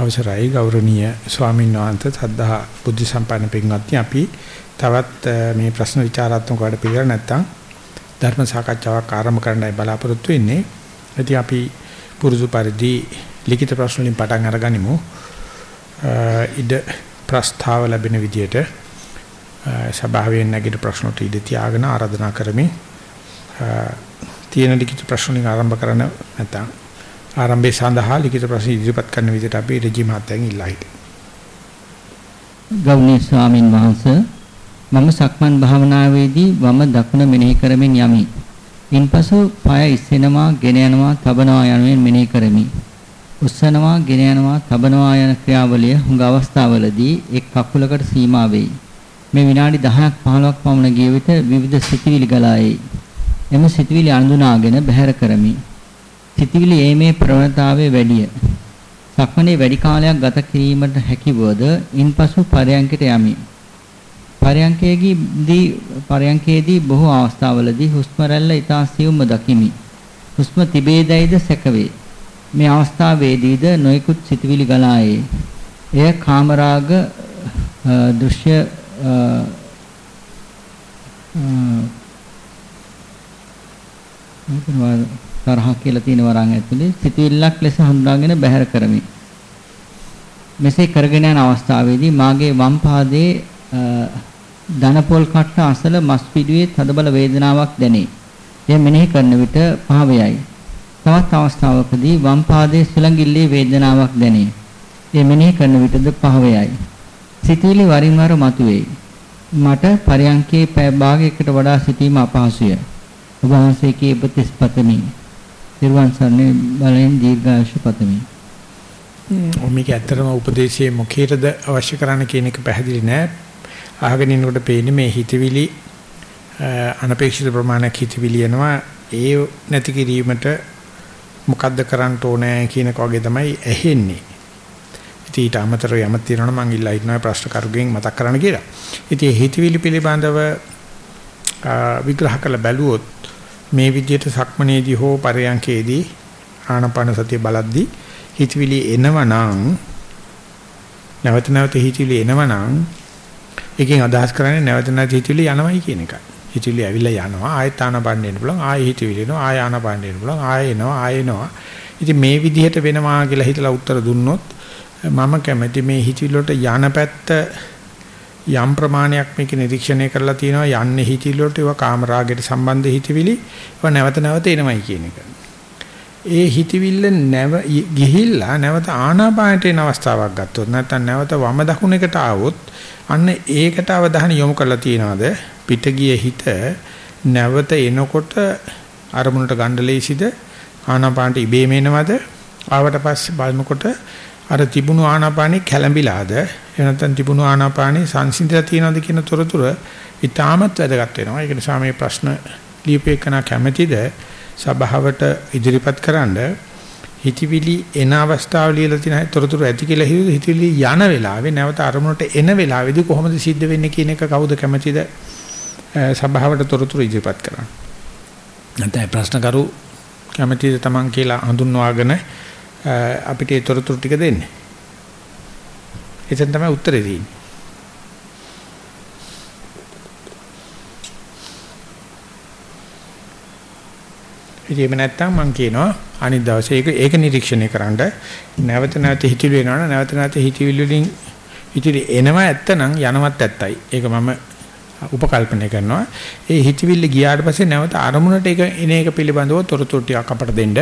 අවසරයි ගෞරවනීය ස්වාමීන් වහන්සේ සද්ධා බුද්ධ සම්පන්න පින්වත්නි අපි තවත් මේ ප්‍රශ්න විචාරාත්මක වැඩ පිළිවෙල නැත්තම් ධර්ම සාකච්ඡාවක් ආරම්භ කරන්නයි බලාපොරොත්තු වෙන්නේ. ඉතින් අපි පුරුදු පරිදි ලිඛිත ප්‍රශ්න වලින් පටන් අරගනිමු. ඉද ප්‍රස්තාව ලැබෙන විදියට සභාවෙන් නැගිට ප්‍රශ්නට ඉඩ තියාගෙන ආරාධනා කරමි. තියෙන ලිඛිත ප්‍රශ්න වලින් ආරම්භ කරන්න නැත්තම් ආරම්භය සඳහා ලිඛිත ප්‍රශ්න ඉදිරිපත් කරන විදිහට අපි රජි මහත්තයන් ඉල්ලා හිටියා. ගෞණීය ස්වාමින් වහන්සේ මම සක්මන් භාවනාවේදී වම දකුණ මෙනෙහි කරමින් යමි. ඉන්පසු පාය ඉස්සෙනවා, ගෙන යනවා, තබනවා යනුවෙන් මෙනෙහි කරමි. උස්සනවා, ගෙන යනවා, තබනවා යන ක්‍රියාවලිය හුඟ අවස්ථාවලදී එක් කකුලකට සීමා වෙයි. මේ විනාඩි 10ක් 15ක් පමණ ගිය විට විවිධ සිතිවිලි ගලා එයි. එම සිතිවිලි අඳුනාගෙන බැහැර කරමි. සිතවිලි ඒමේ ප්‍රවණතාවය වැඩිය. සක්මණේ වැඩි කාලයක් ගත කිරීමට හැකිවද ඉන්පසු පරයන්කට යමි. පරයන්කයේදී පරයන්කයේදී බොහෝ අවස්ථාවලදී හුස්ම රැල්ල ඉතා සියුම්ව දකිමි. හුස්ම තිබේදයිද සැකවේ. මේ අවස්ථාවේදීද නොයෙකුත් සිතවිලි ගලායේ. එය කාමරාග දෘශ්‍ය මොකද තරහ කියලා තියෙන වරන් ඇතුලේ සිතුවිල්ලක් ලෙස හඳුනාගෙන බැහැර කරමි. මෙසේ කරගෙන යන අවස්ථාවේදී මාගේ වම් පාදයේ දනපොල් කට්ට අසල මස් පිඩුවේ තදබල වේදනාවක් දැනේ. එය මෙනෙහි කරන විට පහවයයි. තවත් අවස්ථාවකදී වම් පාදයේ සුළඟිල්ලේ වේදනාවක් දැනේ. එය මෙනෙහි කරන විටද පහවයයි. සිතුවිලි වරින් වර මතුවේ. මට පරයන්කේ පැය භාගයකට වඩා සිටීම අපහසුය. ඔබ වහන්සේගේ උපදෙස් පතමි. නිර්වාණ සරණේ බලෙන් දීර්ඝායුෂ පතමි. මේක ඇත්තටම උපදේශයේ මොකේද අවශ්‍ය කරන්න කියන එක පැහැදිලි නෑ. අහගෙන ඉන්නකොට පේන්නේ මේ හිතවිලි අනපේක්ෂිත ප්‍රමාණයක් හිතවිලි එනවා ඒ නැති කිරීමට මොකද්ද කරන්න ඕනේ කියන එක වගේ තමයි ඇහෙන්නේ. ඉතින් ඊට අමතරව යමක් තියෙනවා මම ඉල්ලා ඉන්නවා ප්‍රශ්න කරුගෙන් මතක් කරන්න කියලා. ඉතින් හිතවිලි පිළිබඳව විග්‍රහ කළ බැලුවොත් මේ විදිහට සක්මනේදී හෝ පරයන්කේදී ආනපන සතිය බලද්දී හිතවිලි එනවනම් නැවත නැවත හිතවිලි එනවනම් එකෙන් අදහස් කරන්නේ නැවත නැවත හිතවිලි යනවයි කියන එකයි. හිතවිලි ඇවිල්ලා යනවා ආයෙත් ආනපන එන්න පුළුවන් ආයෙ හිතවිලි එනවා ආයෙ ආනපන එන්න පුළුවන් ආයෙ එනවා ආයෙ එනවා. ඉතින් මේ විදිහට වෙනවා කියලා හිතලා උත්තර දුන්නොත් මම කැමති මේ හිතවිලි වලට යන පැත්ත යම් ප්‍රමාණයක් මේක නිරීක්ෂණය කරලා තියෙනවා. යන්නේ හිතිලි වලට ඒවා කාමරාගයට සම්බන්ධ හිතවිලි ඒවා නැවත නැවත එනවයි කියන එක. ඒ හිතවිල්ල නැව ගිහිල්ලා නැවත ආනාපානට එන අවස්ථාවක් ගත්තොත් නැත්නම් නැවත වම දකුණකට ආවොත් අන්න ඒකට අවධානය යොමු කරලා තියනවාද? පිට ගිය හිත නැවත එනකොට අරමුණට ගණ්ඩලේසිද ආනාපානට ඉබේම එනවද? ආවට පස්සේ බලනකොට අර තිබුණු ආනාපානෙ කැළඹිලාද? එනතන් තිබුණු ආනාපානෙ සංසිඳලා තියෙනවද කියන තොරතුරු ඉතාමත් වැදගත් වෙනවා. ඒක නිසා මේ ප්‍රශ්න ලියපේකන කැමැතිද සභාවට ඉදිරිපත් කරන්න හිතවිලි එන අවස්ථාව ලියලා තියෙන තොරතුරු ඇති කියලා හිතවිලි යන වෙලාවේ නැවත අරමුණට එන වෙලාවේදී කොහොමද සිද්ධ වෙන්නේ කියන එක කවුද කැමැතිද සභාවට තොරතුරු ඉදිරිපත් කරන්න. නැත්නම් ප්‍රශ්න කරු කැමැතිද Taman කියලා හඳුන්වාගෙන අපිට ඒ තොරතුරු ටික දෙන්නේ. එතෙන් තමයි උත්තරේ තියෙන්නේ. ඉතින් නැත්තම් මම කියනවා අනිත් දවසේ ඒක ඒක නිරීක්ෂණය කරන්න නැවත නැවත හිතිලි වෙනවනේ නැවත නැවත හිතවිලි වලින් හිතිලි එනවා ඇත්තනම් යනවත් ඇත්තයි. ඒක මම උපකල්පනය කරනවා. ඒ හිතවිල්ල ගියාට පස්සේ නැවත අරමුණට ඒක එන එක පිළිබඳව තොරතුරු ටිකක් අපට දෙන්න.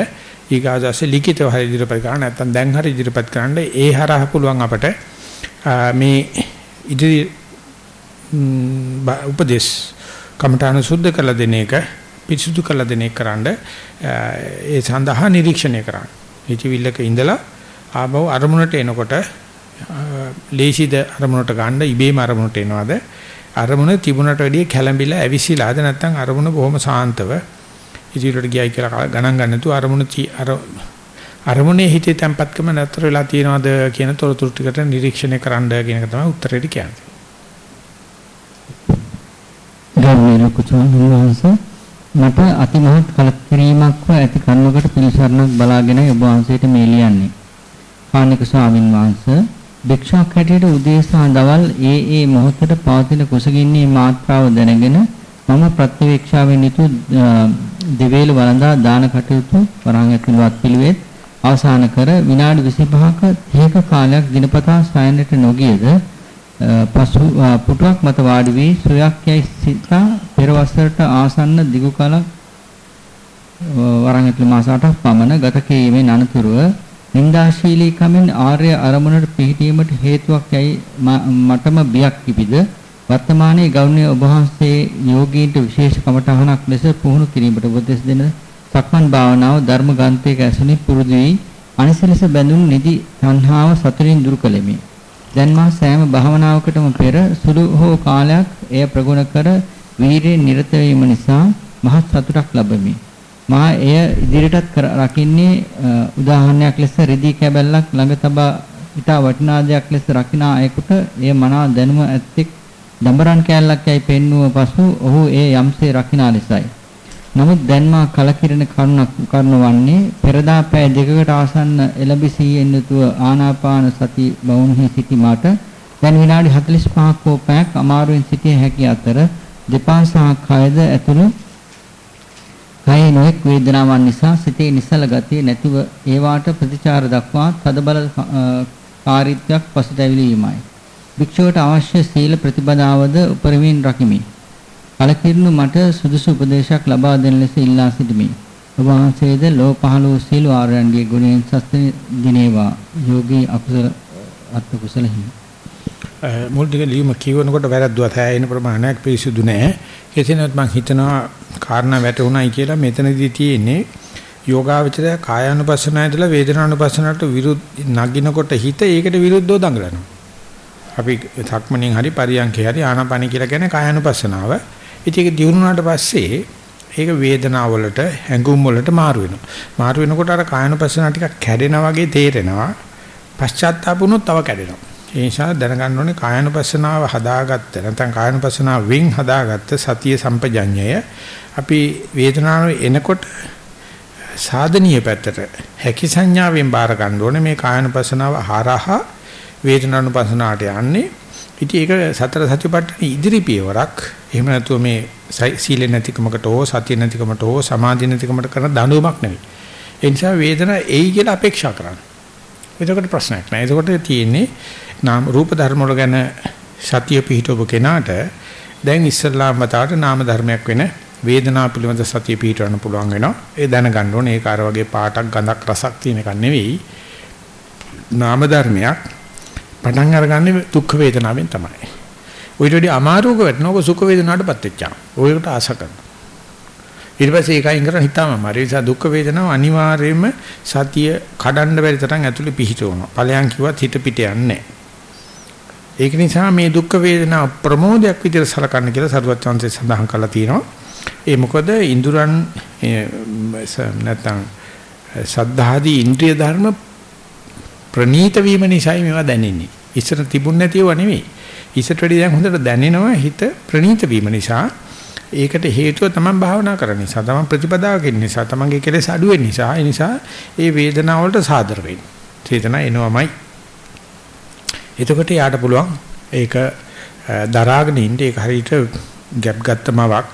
ඊගාදාසේ ලිඛිතව හරි ඉදිරිපත් කරන්න නැත්නම් දැන් හරි ඉදිරිපත් කරන්න ඒ හරහා පුළුවන් අපට මේ ඉදිරි උපදේශ කමඨාන සුද්ධ කළ දෙන එක පිරිසුදු කළ දෙන එක කරන්න ඒ සඳහා නිරීක්ෂණය කරන්න. හිතවිල්ලක ඉඳලා ආබව අරමුණට එනකොට ලේසිද අරමුණට ගන්න ඉබේම අරමුණට එනවාද අරමුණ තිබුණට වැඩිය කැළඹිලා ඇවිසිලාද නැත්නම් අරමුණ බොහොම සාන්තව ඉදිරියට ගියයි කියලා ගණන් ගන්න නැතුව අරමුණ අර අරමුණේ හිතේ තැම්පත්කම නැතර වෙලා තියෙනවද කියන තොරතුරු ටිකට නිරීක්ෂණය කරන්න කියන එක තමයි උත්තරේට කියන්නේ. ගෞරවනීය කුතුහලවන්ස මට අතිමහත් කලකිරීමක්ව ඇති කරුණකට පිළිසරණක් බලාගෙන ඔබ වහන්සේට මේ ලියන්නේ. කාණික ස්වාමින් වහන්සේ භික්ෂුවක් හැටියට උදේ සහ දවල් ඒ ඒ මොහොතට පවතින කුසගින්නේ මාත්‍රාව දැනගෙන මම ප්‍රත්‍යවේක්ෂාවෙන් යුතු දෙවේල වළඳා දාන කටයුතු වරහන් ඇතුළත් පිළිවෙත් අවසන් කර විනාඩි 25ක 30ක කාලයක් දිනපතා සයනට නොගියද පසු පුටුවක් මත වාඩි වී සුවයක් යයි සිතා පෙරවසරට ආසන්න දිගු කලක් වරන් ඇතුළේ මාස 8ක් පමණ ගත කිරීමෙන් අනතුරුව නින්දාශීලී කමින් ආර්ය අරමුණට පිහිටීමට හේතුවක් යයි මටම බියක් කිපිද වර්තමානයේ ගෞරවනීය ඔබ වහන්සේ යෝගීන්ට විශේෂ කමඨහනක් ලෙස පුහුණු කිරීමට උපදෙස් දෙන සක්මන් භාවනාව ධර්ම ග්‍රන්ථයක ඇසුනි පුරුදු වී අනිසලස බැඳුණු නිදි තණ්හාව සතුටින් දුරු කළෙමි. දැන් මා සෑම භාවනාවකටම පෙර සුළු හෝ කාලයක් එය ප්‍රගුණ කර වීරියෙන් නිරත වීම නිසා මහත් සතුටක් ලැබෙමි. මා එය ඉදිරියටත් රකින්නේ උදාහරණයක් ලෙස රෙදි කැබැල්ලක් ළඟ තබා ඊට වටිනා දෙයක් ලෙස රකිනා අයෙකුට එය මනා දැනුම ඇත්තෙක් දඹරන් කෑල්ලක් යයි පෙන්වුව පසු ඔහු ඒ යම්සේ රකිනා ලෙසයි. නමුත් දැන් මා කලකිරෙන කරුණක් කරනවන්නේ පෙරදා පැය දෙකකට ආසන්න එළඹ සීයෙන් යුතුව ආනාපාන සති බවුන්හි සිටි මට දැන් විනාඩි 45ක් හෝ පැයක් අමාරුවෙන් සිටිය හැකි අතර දෙපා සහ කයද ඇතුළු කයේ නොඑක් වේදනාවන් නිසා සිතේ නිසල ගතිය නැතිව ඒවාට ප්‍රතිචාර දක්වා තදබල කාරීත්වයක් පසුතැවිලීමයි. භික්ෂුවට අවශ්‍ය සීල ප්‍රතිපදාවද උපරිමයෙන් රකිමි. කලකිරුණු මට සුදුසු උපදේශයක් ලබා දෙන ලෙස ඉල්ලා සිටිමි. ඔබ වහන්සේද ලෝ පහළ වූ සීල ආරණ්‍ය ගුණයෙන් සස්තන දිනේවා යෝගී අකුසල අත් කුසල හිමි. මුල් ටික ලියුම කියවනකොට වැරද්දුවා තැයින ප්‍රමාණයක් පිරිසුදු නැහැ. කෙසේනත් මම හිතනවා කාරණා වැටුණයි කියලා මෙතනදී තියෙන්නේ යෝගාවචරය කායානුපස්සනාවදලා වේදනානුපස්සනාවට විරුද්ධ නගිනකොට හිත ඒකට විරුද්ධව දඟලනවා. අපි සක්මණෙන් හරි පරියන්කේ හරි ආනාපානි කියලා කියන්නේ කායානුපස්සනාව. ඉතින් ඒක දිනුනාට පස්සේ ඒක වේදනාව වලට හැඟුම් වලට මාරු වෙනවා. මාරු වෙනකොට අර කායනුපස්සන ටිකක් කැඩෙනා වගේ තේරෙනවා. පශ්චාත්තාප වුණොත් තව කැඩෙනවා. ඒ නිසා දැනගන්න ඕනේ කායනුපස්සනාව හදාගත්ත නැත්නම් කායනුපස්සනාව වෙන් හදාගත්ත සතිය සම්පජඤ්ඤය අපි වේදනාව එනකොට සාධනීය පැත්තට හැකි සංඥාවෙන් බාර ගන්න ඕනේ මේ කායනුපස්සනාව හරහා වේදනානුපස්සනාවට යන්නේ ඉතින් ඒක සතර සතිපට්ඨාන ඉදිරි පියවරක්. එහෙම නැතුව මේ සීල නැතිකමකට හෝ සතිය නැතිකමට හෝ සමාධි නැතිකමට කරන දඬුවමක් නෙවෙයි. ඒ නිසා වේදනාව එයි කියලා අපේක්ෂා කරන්න. එතකොට ප්‍රශ්නයක් නෑ. එතකොට තියෙන්නේ නාම රූප ධර්ම වල ගැන සතිය පිහිටවපු කෙනාට දැන් ඉස්සල්ලාම වතාවට නාම ධර්මයක් වෙන වේදනාව පිළිබඳ සතිය පිහිටවන්න පුළුවන් වෙනවා. ඒ දැනගන්න ඕනේ ඒක අර වගේ පාටක් ගඳක් රසක් තියෙන එකක් නෙවෙයි. නාම ධර්මයක් පටන් අරගන්නේ දුක් වේදනාවෙන් තමයි. ඔයිට වඩා අමාරුක වෙටනකො සුඛ වේදනාවටපත් වෙච්චා. ඔයකට ආස කරනවා. ඊට පස්සේ ඒකයින් කරන් හිතාම මාරේ නිසා දුක් වේදනාව අනිවාර්යයෙන්ම සතිය කඩන්න බැරි තරම් ඇතුලේ පිහිටවනවා. ඵලයන් කිව්වත් හිත පිට යන්නේ ඒක නිසා මේ දුක් වේදනා ප්‍රමෝදයක් විදිහට සලකන්න කියලා සරුවත් chance සඳහන් කරලා තියෙනවා. ඒ මොකද ඉඳුරන් නැත්නම් සද්ධාදී ඉන්ද්‍රිය ධර්ම ප්‍රනීත වීම නිසායි මේවා දැනෙන්නේ. ඉස්සර තිබුණ නැතිව නෙවෙයි. ඉස්සරට වැඩි දැන් හොඳට දැනෙනවා හිත ප්‍රනීත වීම නිසා. ඒකට හේතුව තමයි භාවනා කරන නිසා. තමයි ප්‍රතිපදාවක ඉන්න නිසා. තමන්ගේ කෙලෙස් අඩු වෙන නිසා. ඒ නිසා ඒ වේදනාව වලට සාදර වෙන්න. චේතනා එනවමයි. එතකොට යාට පුළුවන් ඒක දරාගෙන ඉන්න ඒක හරියට ගැප් ගත්තමවක්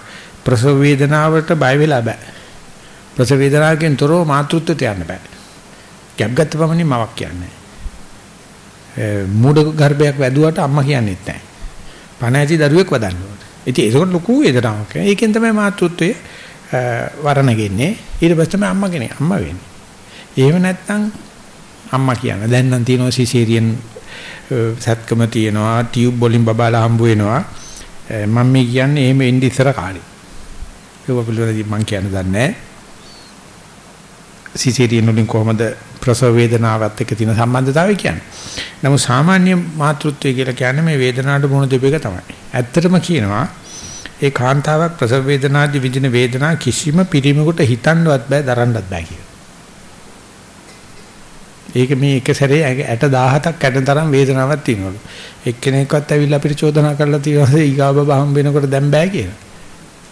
ප්‍රසව වේදනාවට බය වෙලා බෑ. ප්‍රසව වේදනාවකින් තොරව මාතෘත්වයට යන්න බෑ. ගැප් ගත්ත පමණින් මවක් කියන්නේ. මූඩ ගර්භයක් වැදුවට අම්මා කියන්නේත් නැහැ. පණ ඇති දරුවෙක් වදන්න ඕනේ. ඉතින් ඒක ලොකු වේදනාවක්. ඒකෙන් තමයි මාතෘත්වයේ වරණගෙන්නේ. ඊට පස්සේ තමයි අම්මා කෙනෙක් අම්මා වෙන්නේ. එහෙම නැත්නම් අම්මා කියන. දැන් නම් තියෙනවා සිසේරියන් සත්කම තියෙනවා ටියුබ් වලින් බබාලා හම්බ වෙනවා. මම මේ කියන්නේ එහෙම ඉඳි ඉස්සර කාලේ. ඒක පිළිවෙලදී මම කියන්න දන්නේ නැහැ. සිසේරියන් වලින් කොහොමද ප්‍රසව වේදනාවත් එක්ක තියෙන සම්බන්ධතාවය කියන්නේ. නමුත් සාමාන්‍ය මාතෘත්වය කියලා කියන්නේ මේ වේදනාවට මුහුණ දෙප එක තමයි. ඇත්තටම කියනවා ඒ කාන්තාවක් ප්‍රසව වේදනාදී විඳින වේදනා කිසිම පිරිමකට හිතන්නවත් බෑ දරන්නවත් බෑ කියලා. ඒක මේ එක සැරේ ඇට 17ක් ඇට තරම් වේදනාවක් තියෙනවලු. එක්කෙනෙක්වත් ඇවිල්ලා අපිට චෝදනා කරලා තියෙනවා ඊගාව බහම් වෙනකොට දැන් බෑ කියලා.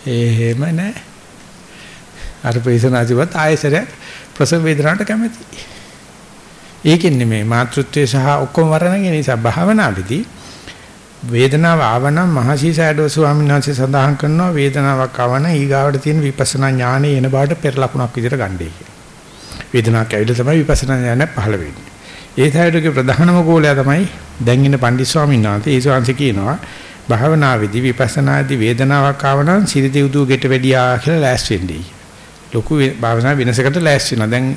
එහෙම නෑ. අර ප්‍රේසනාදිවත් ආයෙසරයක් ප්‍රසව වේදනාවට කැමති. ඒකෙන් නෙමෙයි මාතෘත්වයේ සහ ඔක්කොම වරණගෙන නිසා භාවනාවේදී වේදනාව ආවනම් මහසී සයඩෝ ස්වාමීන් වහන්සේ සඳහන් කරනවා වේදනාවක් ආවන ඊගාවට තියෙන විපස්සනා ඥානෙ එන බාට පෙර ලකුණක් විදිහට ගන්නයි කියලා. වේදනාවක් ඇවිල්ලා තමයි විපස්සනා ඥානය පහළ වෙන්නේ. ඒ සයඩෝගේ ප්‍රධානම ගෝලයා තමයි දැන් ඉන්න පණ්ඩිත ස්වාමීන් වහන්සේ. ඒ ස්වාමීන් කියනවා භාවනාවේදී විපස්සනාදී වේදනාවක් ආවනම් සිරිදී උදු ගෙට වැඩියා කියලා ලෑස්ති වෙන්නේ. ලොකු භාවනා වෙනසකට ලෑස්ති වෙනවා. දැන්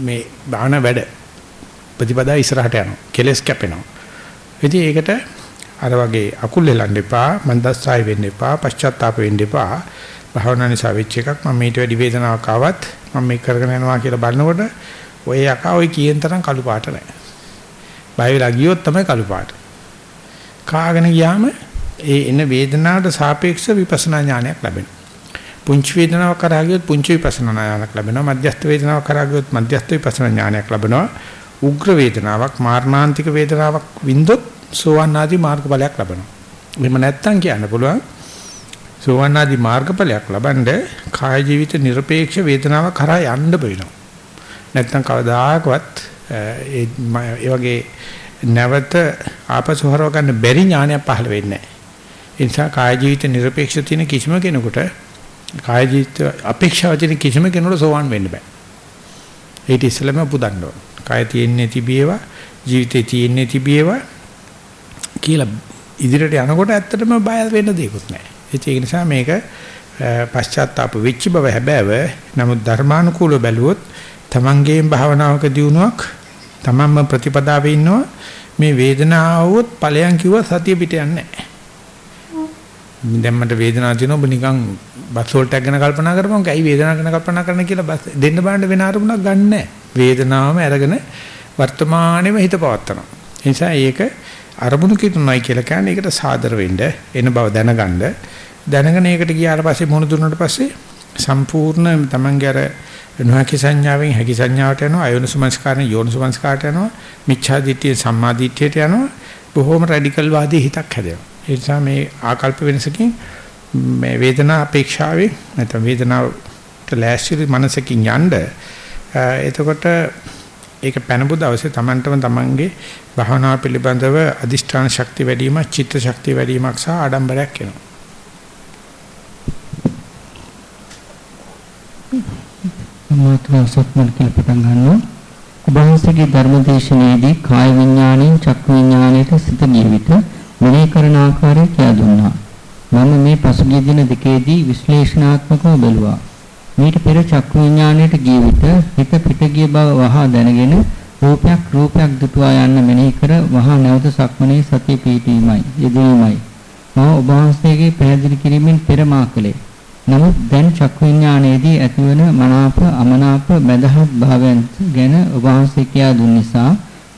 මේ බාහන වැඩ ප්‍රතිපදා ඉස්සරහට යනවා. කෙලස් කැපෙනවා. ඉතින් ඒකට අර වගේ අකුල් එලන්න එපා, මන්දස්සාය වෙන්න එපා, පශ්චාත්තාප වෙන්න එපා. භාවනා නිසා වෙච්ච එකක් මම මේට වැඩි වේදනාවක් ආවත් මම මේක කරගෙන යනවා කියලා බලනකොට ඔය යකා ඔය කියන තරම් කළු පාට නැහැ. බය වෙලා ගියොත් තමයි කළු පාට. කාගෙන ගියාම ඒ එන වේදනාවට සාපේක්ෂ විපස්සනා ඥානයක් ලැබෙනවා. පුංචි වේදනාවක් කරා ගියොත් පුංචි විපස්සනා ඥානයක් ලැබෙනවා. මධ්‍යස්ථ වේදනාවක් කරා ගියොත් මධ්‍යස්ථ විපස්සනා ඥානයක් ලැබෙනවා. උග්‍ර වේදනාවක් මාර්ණාන්තික වේදනාවක් වින්දොත් සෝවන් ආදී මාර්ගඵලයක් ලබනවා. එහෙම නැත්නම් කියන්න පුළුවන් සෝවන් ආදී මාර්ගඵලයක් ලබනද කාය ජීවිත নিরপেক্ষ වේදනාව කරා යන්න වෙනවා. නැත්නම් කවදාකවත් ඒ වගේ නැවත ආපසු හරව ගන්න බැරි ඥානයක් පහළ වෙන්නේ නැහැ. ඒ නිසා කාය ජීවිත নিরপেক্ষ තියෙන කිසිම කෙනෙකුට කාය ජීවිත අපේක්ෂාව තියෙන කිසිම කෙනෙකුට සෝවන් වෙන්න බෑ. ඒක ඉස්සෙල්ලාම පුදන්න ඕන. කාය තියෙන්නේ තිබේවා ජීවිතේ තියෙන්නේ තිබේවා කියලා ඉදිරියට යනකොට ඇත්තටම බය වෙන්න දෙයක්වත් නැහැ. ඒක නිසා මේක පශ්චාත්තාප වෙච්ච බව හැබෑව. නමුත් ධර්මානුකූලව බැලුවොත් තමන්ගේම භාවනාවක දියුණුවක් තමන්ම ප්‍රතිපදාවේ ඉන්නවා මේ වේදනාවොත් ඵලයන් කිව්ව සතිය පිට යන්නේ නැහැ. දැන් මට වේදනාවක් තියෙනවා ඔබ නිකන් බස් වලට ගැන කල්පනා කරපුවම ඇයි වේදනාව ගැන කල්පනා කරන්න කියලා බස් දෙන්න බෑන්න වෙන අරමුණක් ගන්න නැහැ. වේදනාවම අරගෙන වර්තමානයේම හිත පවත්නවා. ඒ නිසා ඒක අරමුණු කිතුනයි කියලා කියන්නේ ඒකට සාදර වෙන්න එන බව දැනගන්න දැනගෙන ඒකට ගියාට පස්සේ මොන දුන්නාට පස්සේ සම්පූර්ණ තමන්ගේ අර නොහැකි සංඥාවෙන් හැකි සංඥාවට යනවා අයෝනිසමස්කාරයෙන් යෝනිසමස්කාරට යනවා මිච්ඡා දිට්ඨිය සම්මා දිට්ඨියට යනවා බොහොම රැඩිකල් වාදී හිතක් හැදෙනවා ඒ නිසා මේ ආකල්ප වෙනසකින් මේ වේදනා අපේක්ෂාවේ නැත්නම් වේදනාවට ලෑස්ති මනසකින් යන්න එතකොට ඒක පැනපු දවසේ Tamanටම Tamanගේ භාවනාව පිළිබඳව අදිෂ්ඨාන ශක්තිය වැඩි වීම, චිත්ත ශක්තිය වැඩි වීමක් සහ ආඩම්බරයක් එනවා. මාත්‍රා සක්මන් කියලා පටන් ගන්නවා. ඔබවහන්සේගේ ධර්මදේශනයේදී කාය විඥාණයෙන් චක්කු විඥාණයට සිත ගිය විට මෙනෙහි කරන ආකාරය කියා දුන්නා. මම මේ පසුගිය දින දෙකේදී විශ්ලේෂණාත්මකව බැලුවා. මීට පෙර චක්කු විඥාණයට ගිය විට හිත පිට ගිය බව වහා දැනගෙන රූපයක් රූපයක් දුටුවා යන්න මෙනෙහි කර වහා නැවත සක්මනේ සතිය පිහිටීමයි යෙදීමයි. මම ඔබ වහන්සේගේ පැහැදිලි කිරීමෙන් පෙර මා කළේ. නමුත් දැන් චක්කු විඥානයේදී ඇතිවන මනාප අමනාප බැදහත් භාවයන් ගැන ඔබ වහන්සේ කියා දුන් නිසා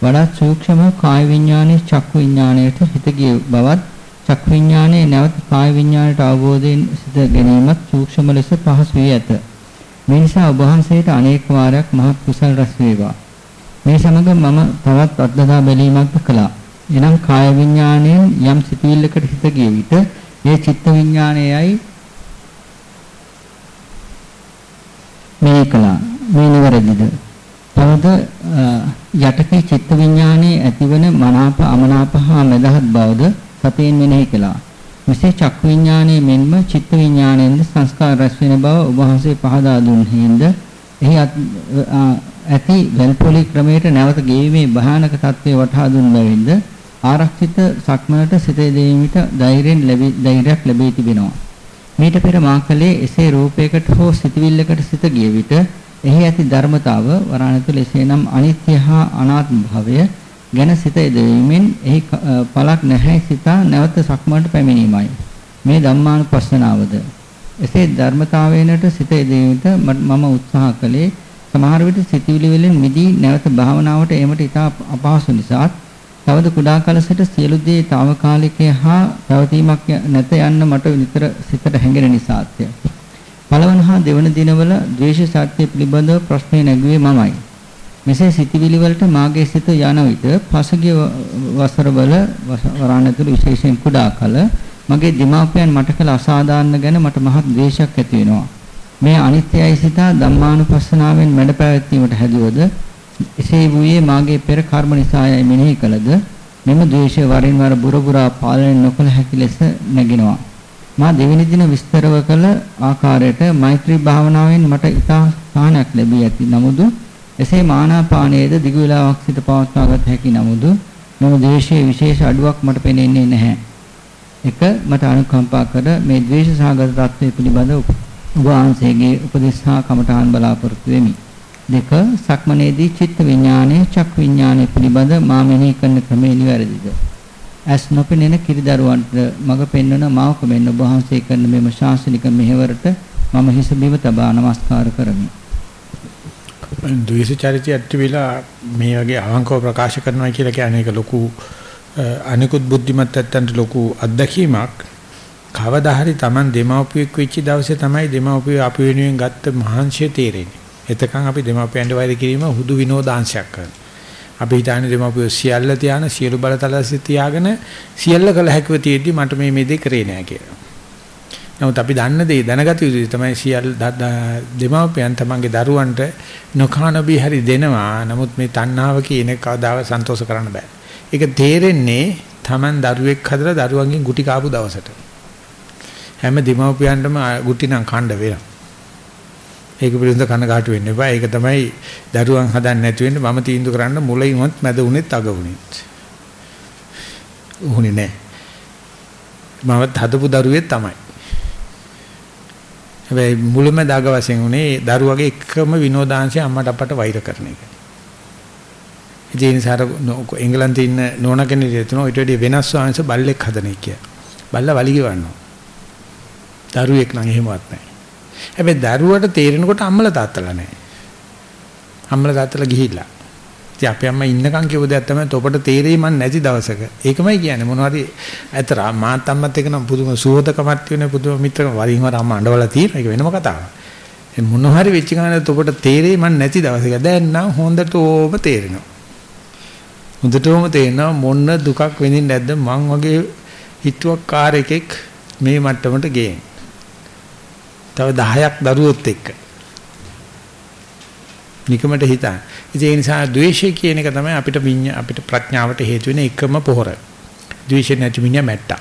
වඩාත් සූක්ෂම කාය විඥානයේ චක්කු විඥාණයට හිත ගිය බවත් චක්කු විඥානයේ නැවත කාය විඥාණයට අවබෝධයෙන් සිත ගැනීමත් සූක්ෂම ලෙස පහසු වී ඇත. මේ නිසා ඔබ වහන්සේට අනේක වාරයක් මහත් කුසල රැස් වේවා. මේ සමග මම තවත් අත්දැක බැලීමක් කළා. එනම් කාය විඥාණයෙන් යම් සිතුවිල්ලකට හිත ගිය විට ඒ චිත්ත විඥාණයයි මේ කළා. මේ නිවැරදිද? තවද යටකේ චිත්ත විඥානයේ ඇතිවන මනාප අමනාප හා මදහත් බවද සතෙන් මෙනෙහි කළා. මෙසේ චක්කු විඥානයේ මෙන්ම චිත්ත විඥානයෙන්ද සංස්කාර රැස් වෙන බව ඔබ වහන්සේ පහදා දුන්හිඳ එහි ඇති වැල්පොලි ක්‍රමයට නැවත ගෙවීමේ භයානක තත්ත්වය වටහා දුන් බැවින්ද ආරක්ෂිත සක්මනට සිත දෙීමට ධෛර්යයෙන් ලැබී ධෛර්යයක් ලැබී තිබෙනවා. මීට පෙර මා කලේ එසේ රූපයකට හෝ සිතවිල්ලකට සිත ගිය විට එහි ඇති ධර්මතාව වරණ තුළ එසේනම් අනිත්‍ය හා අනාත්ම භාවය ගැන සිත දෙවීමෙන් එහි පලක් නැහැ සිතා නැවත සක්මනට පැමිණීමයි. මේ ධම්මානුපස්සනාවද එසේ ධර්මතාවයනට සිත දෙවීමට මම උත්සාහ කළේ සමහර විට සිතවිලි වලින් මිදී නැවත භාවනාවට එමට ඉතා අපහසු නිසා තවද කුඩා කලසට සියලු දේ తాවකාලිකය හා පැවතීමක් නැත යන්න මට විතර සිතට හැඟෙන නිසාත්ය. පළවන හා දෙවන දිනවල ද්වේෂ සත්‍ය පිළිබඳව ප්‍රශ්න නැගුවේ මමයි. මෙසේ සිතවිලි වලට මාගේ සිත යන විට පසුගිය වසරවල වරාණ ඇතුළු විශේෂයෙන් කුඩා කල මගේ දීමාපියන් මට කළ අසාධාරණ ගැන මට මහත් ද්වේෂයක් ඇති වෙනවා. මේ අනිත්‍යයි සිතා ධම්මානුපස්සනාවෙන් මැඩ පැවැත්වීමට හැදුවද එසේ වූයේ මාගේ පෙර කර්ම නිසායයි මෙනෙහි කළද මෙම ද්වේෂය වරින් වර බුරබුරා පාලනය නොකළ හැකි ලෙස නැගිනවා. මා දෙවෙනි දින විස්තරව කළ ආකාරයට මෛත්‍රී භාවනාවෙන් මට ඉතා සාහනයක් ලැබී ඇති. නමුදු එසේ මානාපානයේද දිගු වේලාවක් සිට පවත්වාගත හැකි නමුදු මෙම ද්වේෂයේ විශේෂ අඩුවක් මට පෙනෙන්නේ නැහැ. එක මට අනුකම්පා කර මේ ද්වේෂ සහගත තත්ත්වය පිළිබඳ ඔබ වහන්සේගේ උපදෙස් හා කමඨාන් බලාපොරොත්තු වෙමි. දෙක සක්මනේදී චිත්ත විඥානයේ චක් විඥානයේ පිළිබඳ මා මෙනෙහි කරන ක්‍රමය නිවැරදිද? ඇස් නොපෙනෙන කිරිදරුවන්ට මඟ පෙන්වන මාවක මෙන්න ඔබ වහන්සේ කරන මෙම ශාසනික මෙහෙවරට මම හිස බිම තබා නමස්කාර කරමි. ද්වේෂ චරිතය ඇතිවිලා මේ වගේ අවංකව ප්‍රකාශ කරනවා කියලා කියන්නේ ඒක ලොකු අනිකුත් බුද්ධිමත් ඇත්තන්ට ලොකු අත්දැකීමක්. කවදා හරි Taman දෙමව්පියෙක් වෙච්ච දවසේ තමයි දෙමව්පිය අපි වෙනුවෙන් ගත්ත මහන්සිය තේරෙන්නේ. එතකන් අපි දෙමව්පියන්ට වෛර කිරීම හුදු විනෝදාංශයක් කරනවා. අපි හිතන්නේ දෙමව්පියෝ සියල්ල තියාන සියලු බලතලසි තියාගෙන සියල්ල කළ හැකිව තියෙද්දි මට මේ මේ දේ කරේ නෑ කියලා. නමුත් අපි දන්න දේ දැනගත යුතුයි තමයි සියල්ල දෙමව්පියන් තමන්ගේ දරුවන්ට නොකන බී හරි දෙනවා. නමුත් මේ තණ්හාව කියන කවදාව සන්තෝෂ කරන්න බෑ. ඒක තේරෙන්නේ තමන් දරුවෙක් හදලා දරුවන්ගෙන් ගුටි කාපු දවසට. හැම දෙමව්පියන්ටම ගුටි නම් කණ්ඩ වෙනවා. ඒක පිළිබඳ කනගාටු වෙන්න එපා. ඒක තමයි දරුවන් හදන්න නැති වෙන්න මම තීන්දුව කරන්න මුලින්වත් මැද උනේත් අග උනේත්. උහුනේ නැහැ. මමත් හදපු දරුවෙක් තමයි. හැබැයි මුලම දාග වශයෙන් උනේ දරුවගේ එකම විනෝදාංශය අම්මට අපට වෛර කරන එක. ඒ නිසා එංගලන්තේ ඉන්න නෝනා කෙනෙක් හිටනවා ඊට වඩා වෙනස් වංශ බල්ලෙක් හදන එක කියලා. බල්ලා වලිග වන්නවා. දරුවෙක් නම් එහෙමවත් නැහැ. හැබැයි දරුවට තේරෙනකොට අම්මලා තාත්තලා නැහැ. අම්මලා තාත්තලා ගිහිල්ලා. ඉතින් අපේ අම්මා ඉන්නකම් කියව දෙයක් තමයි තොපට තේරෙයි මන් නැති දවසක. ඒකමයි කියන්නේ මොනවා හරි ඇතර මාත් අම්මත් එක්ක නම් පුදුම සුහදකමක් තියෙන පුදුම මිත්‍රකම වරින් වර අම්මා අඬවලා තියෙන එක වෙනම කතාවක්. ඒ මොනවා හරි වෙච්ච ගමන් තොපට තේරෙයි මන් නැති දවසක. දැන් නම් හොඳට ඕම තේරෙනවා. හොඳටම තේරෙනවා මොන දුකක් විඳින්න නැද්ද මං වගේ හිතුවක් කාර් එකෙක් මේ මට්ටමට ගේන්නේ. තව 10ක් දරුවොත් එක්ක. නිකමට හිතන්න. ඒ නිසා ද්වේෂය කියන එක තමයි අපිට අපිට ප්‍රඥාවට හේතු වෙන එකම පොහොර. ද්වේෂය නැති මිනිහා මැට්ටා.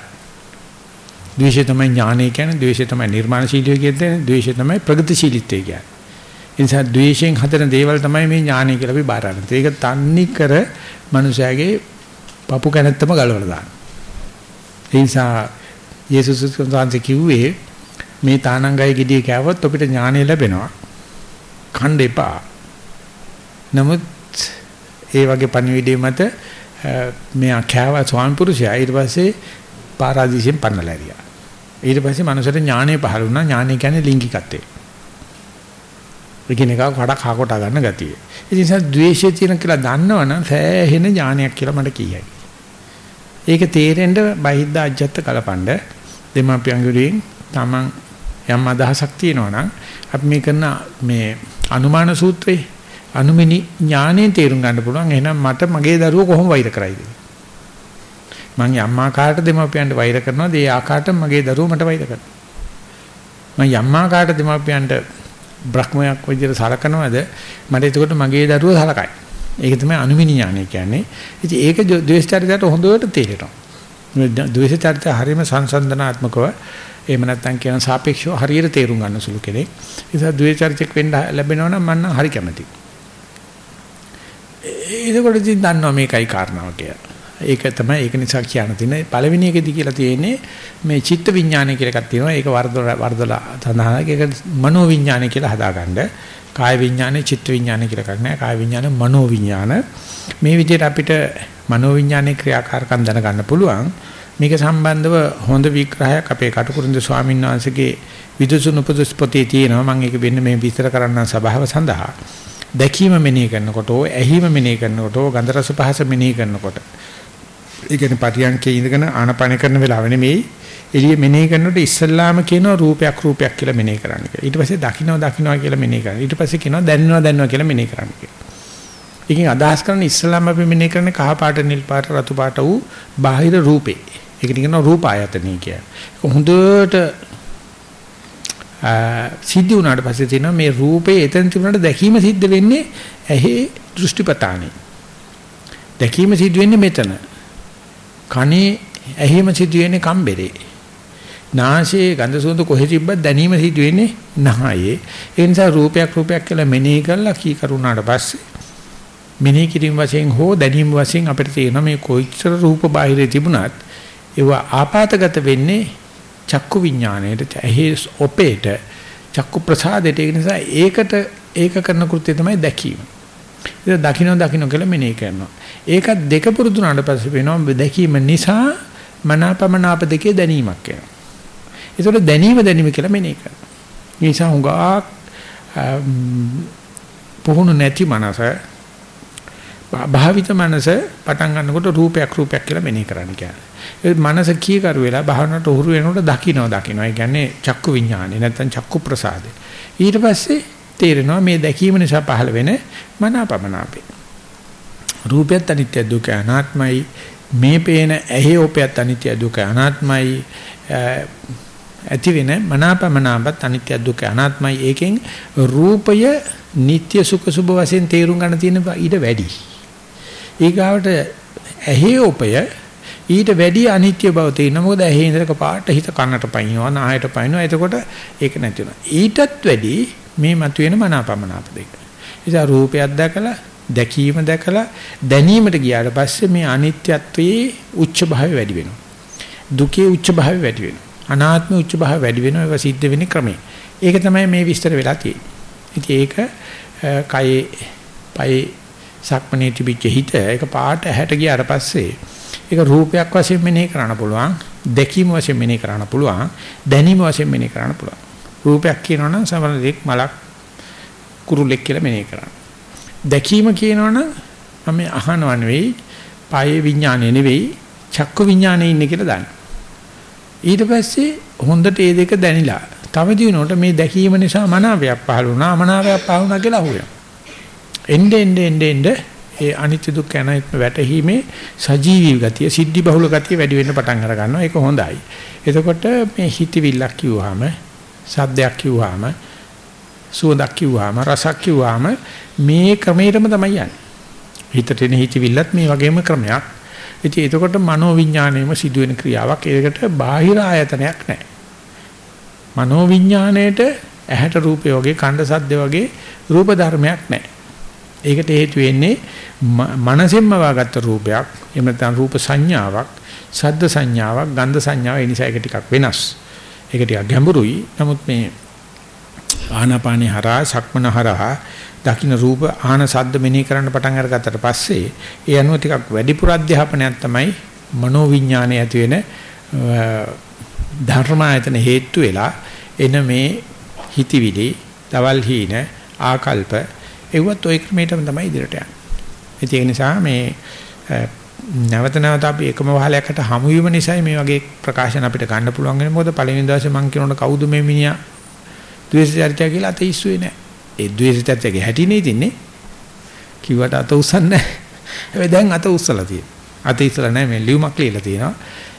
ද්වේෂය තමයි ඥානය කියන්නේ, ද්වේෂය තමයි නිර්මාණශීලීය කියන්නේ, ද්වේෂය තමයි ප්‍රගතිශීලීත්වය කියන්නේ. ඒ නිසා ද්වේෂයෙන් හදන දේවල් තමයි මේ ඥානය කියලා අපි බාර ගන්න. ඒක තන්නේ කර මනුෂයාගේ පපු කැනත්තම ගලවලා දාන. ඒ නිසා යේසුස් ක්‍රිස්තුස් කිව්වේ මේ තානංගය gediy කෑවොත් අපිට ඥානය ලැබෙනවා. කණ්ඩ එපා. නමුත් ඒ වගේ පණිවිඩය මත මෙයා කෑවා ස්වාමි පුරුෂයා ඊට පස්සේ පාරාදීසෙන් පන්නලා ඇරියා. ඊට පස්සේ මනුස්සයට ඥානය පහළ වුණා. ඥානය කියන්නේ ලිංගිකත්වය. එකිනෙක කඩ කකොට ගන්න ගතිය. ඒ නිසා ද්වේෂය තියෙන කියලා දන්නවනම් සෑහෙන ඥානයක් කියලා මට කියයි. ඒක තේරෙන්න බහිද්ද අජත්ත කලපඬ දෙමාපියන්ගුරියෙන් තමන් යම් අදහසක් තියෙනවා නම් අපි මේ කරන මේ අනුමාන සූත්‍රයේ අනුමිනි ඥාණයෙන් තේරුම් ගන්න පුළුවන්. එහෙනම් මට මගේ දරුවෝ කොහොම වෛර කරයිද? මං යම් ආකාරයට දෙමාපියන්ට වෛර කරනවාද ඒ ආකාරයට මගේ දරුවෝ මට වෛර කරනවා. මං යම් ආකාරයට දෙමාපියන්ට බ්‍රහ්මයක් විදිහට සලකනවාද මට එතකොට මගේ දරුවෝ සලකයි. ඒක තමයි අනුමිනි ඥානය කියන්නේ. ඉතින් ඒක ද්වේෂචරිතයට හොඳට තේරෙනවා. ද්වේෂචරිතය හරීම සංසන්දනාත්මකව එහෙම නැත්නම් කියන සාපේක්ෂව හරියට තේරුම් ගන්න සුළු කෙනෙක්. ඒ නිසා ද්වේචරිතයක් වෙන්න ලැබෙනවා නම් මම හරි කැමතියි. ඒකකොට ඉතින් දන්නවා මේකයි කාරණාව කියලා. ඒක තමයි ඒක නිසා කියන්න තියෙන්නේ පළවෙනි එකේදී කියලා තියෙන්නේ මේ චිත්ත විඥානය කියලා එකක් තියෙනවා. ඒක වර්ධල වර්ධලා සඳහන් ඒක මනෝ විඥානය කියලා හදාගන්න. කාය විඥානය චිත්ත විඥානය කියලා එකක් නෑ. කාය විඥානය මනෝ විඥාන. මේ විදිහට අපිට මනෝ විඥානයේ ක්‍රියාකාරකම් දැනගන්න පුළුවන්. මේක සම්බන්ධව හොඳ විග්‍රහයක් අපේ කටුකුරුන්ද ස්වාමීන් වහන්සේගේ විදුසුණු උපදෙස් පොතේ තියෙනවා මම ඒක වෙන්න මේ විස්තර කරන්න සභාව සඳහා දැකීම මෙනෙහි කරනකොට ඕ ඇහිම මෙනෙහි කරනකොට ඕ ගන්ධ රස පහස මෙනෙහි කරනකොට ඒ කියන්නේ පටියන්කේ ඉඳගෙන ආනපන කරන වෙලාව නෙමෙයි එළිය මෙනෙහි කරනකොට ඉස්සල්ලාම කියනවා රූපයක් රූපයක් කියලා මෙනෙහි කරන්න කියලා. ඊට පස්සේ දකින්නවා දකින්නවා කියලා මෙනෙහි කරන්න. ඊට පස්සේ කියනවා දැනෙනවා දැනෙනවා කියලා මෙනෙහි කරන්න කියලා. එකකින් අදහස් කරන්නේ ඉස්සල්ලාම අපි මෙනෙහි කරන්නේ කහ පාට නිල් පාට රතු පාට වූ බාහිර රූපේ. ඒකට කියනවා රූප ආයතනෙ කියලා. ඒක හොඳට සිද්ධ වුණාට පස්සේ තියෙනවා මේ රූපේ එතන තිබුණාට දැකීම සිද්ධ වෙන්නේ ඇහි දෘෂ්ටිපතානේ. දැකීම සිද්ධ වෙන්නේ මෙතන. කනේ ඇහිම සිද්ධ වෙන්නේ කම්බරේ. නාසයේ ගඳ සුවඳ කොහෙ තිබ්බත් දැනීම සිදු වෙන්නේ නහයේ. ඒ නිසා රූපයක් රූපයක් කියලා මෙනෙහි කරලා කී කරුණාට පස්සේ මෙනෙහි කිරීම වශයෙන් හෝ දැනීම වශයෙන් අපිට තේරෙනවා මේ කොයිච්චර රූප බාහිරේ තිබුණත් ඒවා ආපాతගත වෙන්නේ චක්කු විඥාණයට ඇහි ඔපේට චක්කු ප්‍රසාදයට ඒ නිසා ඒකට ඒක කරන කෘත්‍යය තමයි දැකීම. ඒක දකින්න දකින්න කියලා මෙනෙහි කරනවා. ඒකත් දෙක පුරුදුනාට පස්සේ වෙනවා දැකීම නිසා මනාපමනාප දෙකේ දැනීමක් එනවා. ඒතකොට දැනීම දැනීම කියලා මෙනෙහි කරනවා. ඒ නිසා හුඟා පුහුණු නැති මනස භාවිත මනස පටන් ගන්නකොට රූපයක් රූපයක් කියලා මෙනෙහි කරන්න කියන්නේ. ඒ මනස කී කරු වෙලා භාවනට උහුරු වෙනකොට දකින්නවා දකින්නවා. ඒ කියන්නේ චක්කු විඥානේ නැත්නම් චක්කු ප්‍රසාදේ. ඊට පස්සේ තේරෙනවා මේ දැකීම නිසා පහළ වෙන මනාපමනාපේ. රූපයත් අනිත්‍ය දුක අනාත්මයි මේ පේන ඇහි ඔපයත් අනිත්‍ය දුක අනාත්මයි ඇති වෙන මනාපමනාපත් අනිත්‍ය දුක්ඛ අනාත්මයි ඒකෙන් රූපය නিত্য සුඛ සුභ වශයෙන් තේරුම් ගන්න තියෙන ඊට වැඩි. ඊගාවට ඇහි උපය ඊට වැඩි අනිත්‍ය බව තේින මොකද ඇහි ඉඳලා කපාට හිත කනට පයින්නවා නාහයට පයින්නවා එතකොට ඒක නැති වෙනවා. ඊටත් වැඩි මේ මතුවෙන මනාපමනාප දෙක. ඉතින් රූපයක් දැකලා දැකීම දැකලා දැනීමට ගියාට පස්සේ මේ අනිත්‍යත්වයේ උච්ච භාවය වැඩි වෙනවා. දුකේ උච්ච භාවය වැඩි වෙනවා. අනාත්ම උච්ච භාව වැඩි වෙනවා ඒක සිද්ධ වෙන්නේ ක්‍රමේ. ඒක තමයි මේ විස්තර වෙලා තියෙන්නේ. ඉතින් ඒක කයේ පයේ සක්මනේ තිබිච්ච හිත ඒක පාට ඇහැට ගියාට පස්සේ ඒක රූපයක් වශයෙන් මෙනෙහි කරන්න පුළුවන්, දැකීම වශයෙන් මෙනෙහි කරන්න පුළුවන්, දැනීම වශයෙන් මෙනෙහි කරන්න පුළුවන්. රූපයක් කියනවනම් සමහරවිට මලක් කුරුල්ලෙක් කියලා මෙනෙහි කරන්න. දැකීම කියනවනම් මම අහනව නෙවෙයි, පායේ විඥානය නෙවෙයි, චක්ක විඥානේ ඉන්නේ කියලා දන්න. ඊට පස්සේ හොඳට ඒ දෙක දැනිලා තව දිනකට මේ දැකීම නිසා මනාවයක් පහළ වුණා අමනාවයක් පහළ වුණා කියලා අහුවෙනවා. එnde ende ende ende ඒ අනිත්‍ය දුක්ඛ අනාත්ම වැටහීමේ සජීවී ගතිය සිද්ධි බහුල ගතිය වැඩි වෙන්න පටන් අර ගන්නවා ඒක හොඳයි. එතකොට මේ හිතවිල්ලක් කිව්වහම සද්දයක් කිව්වහම සුවඳක් කිව්වහම රසක් කිව්වහම මේ ක්‍රමයටම තමයි යන්නේ. හිතට එන හිතවිල්ලත් මේ වගේම ක්‍රමයක්. ඉතින් එතකොට මනෝ විඥාණයම සිදුවෙන ක්‍රියාවක්. ඒකට බාහිර ආයතනයක් නැහැ. මනෝ විඥාණයට ඇහැට රූපය වගේ කණ්ඩ සද්ද වගේ රූප ධර්මයක් නැහැ. ඒකට හේතු වෙන්නේ මනසෙන්ම වාගත්ත රූපයක්. එහෙම නැත්නම් රූප සංඥාවක්, ශබ්ද සංඥාවක්, ගන්ධ සංඥාවක්. ඒ නිසා ඒක ටිකක් වෙනස්. ඒක ටිකක් ගැඹුරුයි. නමුත් මේ ආනාපානි හරහා, සක්මන හරහා දකින්න රූප ආහන සද්ද මෙනෙහි කරන්න පටන් අරගත්තට පස්සේ ඒ අනුව ටිකක් වැඩිපුර අධ්‍යාපනයක් තමයි මනෝ විඥානයේ ඇති වෙන ධර්මායතන හේතු වෙලා එන මේ හිතවිලි, දවල් හීන, ආකල්ප ඒවත් ওই ක්‍රමයටම තමයි ඉදිරියට යන්නේ. ඒ නිසා මේ නැවත නැවත අපි එකම වහලයකට හමු වීම නිසා මේ වගේ ප්‍රකාශන අපිට ගන්න පුළුවන් වෙන මොකද පළවෙනි දවසේ මම කියනකොට කවුද මේ මිනිහා ද්වේෂ චර්චා කියලා අත ඉස්සුවේ නැහැ. ඒ ද්වේෂිතත්වයේ හැටිනේ තින්නේ. කිව්වට අත උස්සන්නේ නැහැ. දැන් අත උස්සලා තියෙනවා. අත ඉස්සලා නැහැ මේ ලියුමක් ලියලා තියෙනවා.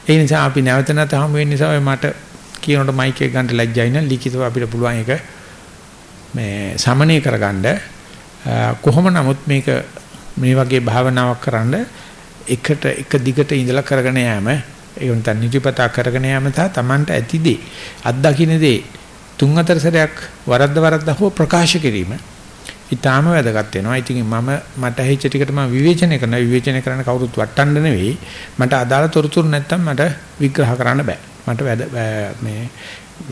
ඒ නිසා අපි නැවත නැවත හමු වෙන නිසා මට කියනකොට මයික් එක ගන්න ලැජ්ජයි නම් ලිඛිතව අපිට පුළුවන් ඒක මේ සමනය කරගන්න කොහොම නමුත් මේක මේ වගේ භාවනාවක් කරන්න එකට එක දිගට ඉඳලා කරගෙන යෑම ඒ වුණත් නිතිපතා කරගෙන යෑම තා Tamanට ඇතිදී අත්දකින්න දේ තුන් හතර සැරයක් වරද්ද වරද්ද හෝ ප්‍රකාශ කිරීම ඊටාම වැදගත් වෙනවා. ඉතින් මම මට ඇහිච්ච ටිකට මම විවේචනය කරනවා. විවේචනය කරන්න කවුරුත් වටන්න නෙවෙයි. මට අදාළ තොරතුරු නැත්තම් මට විග්‍රහ කරන්න බෑ. මට මේ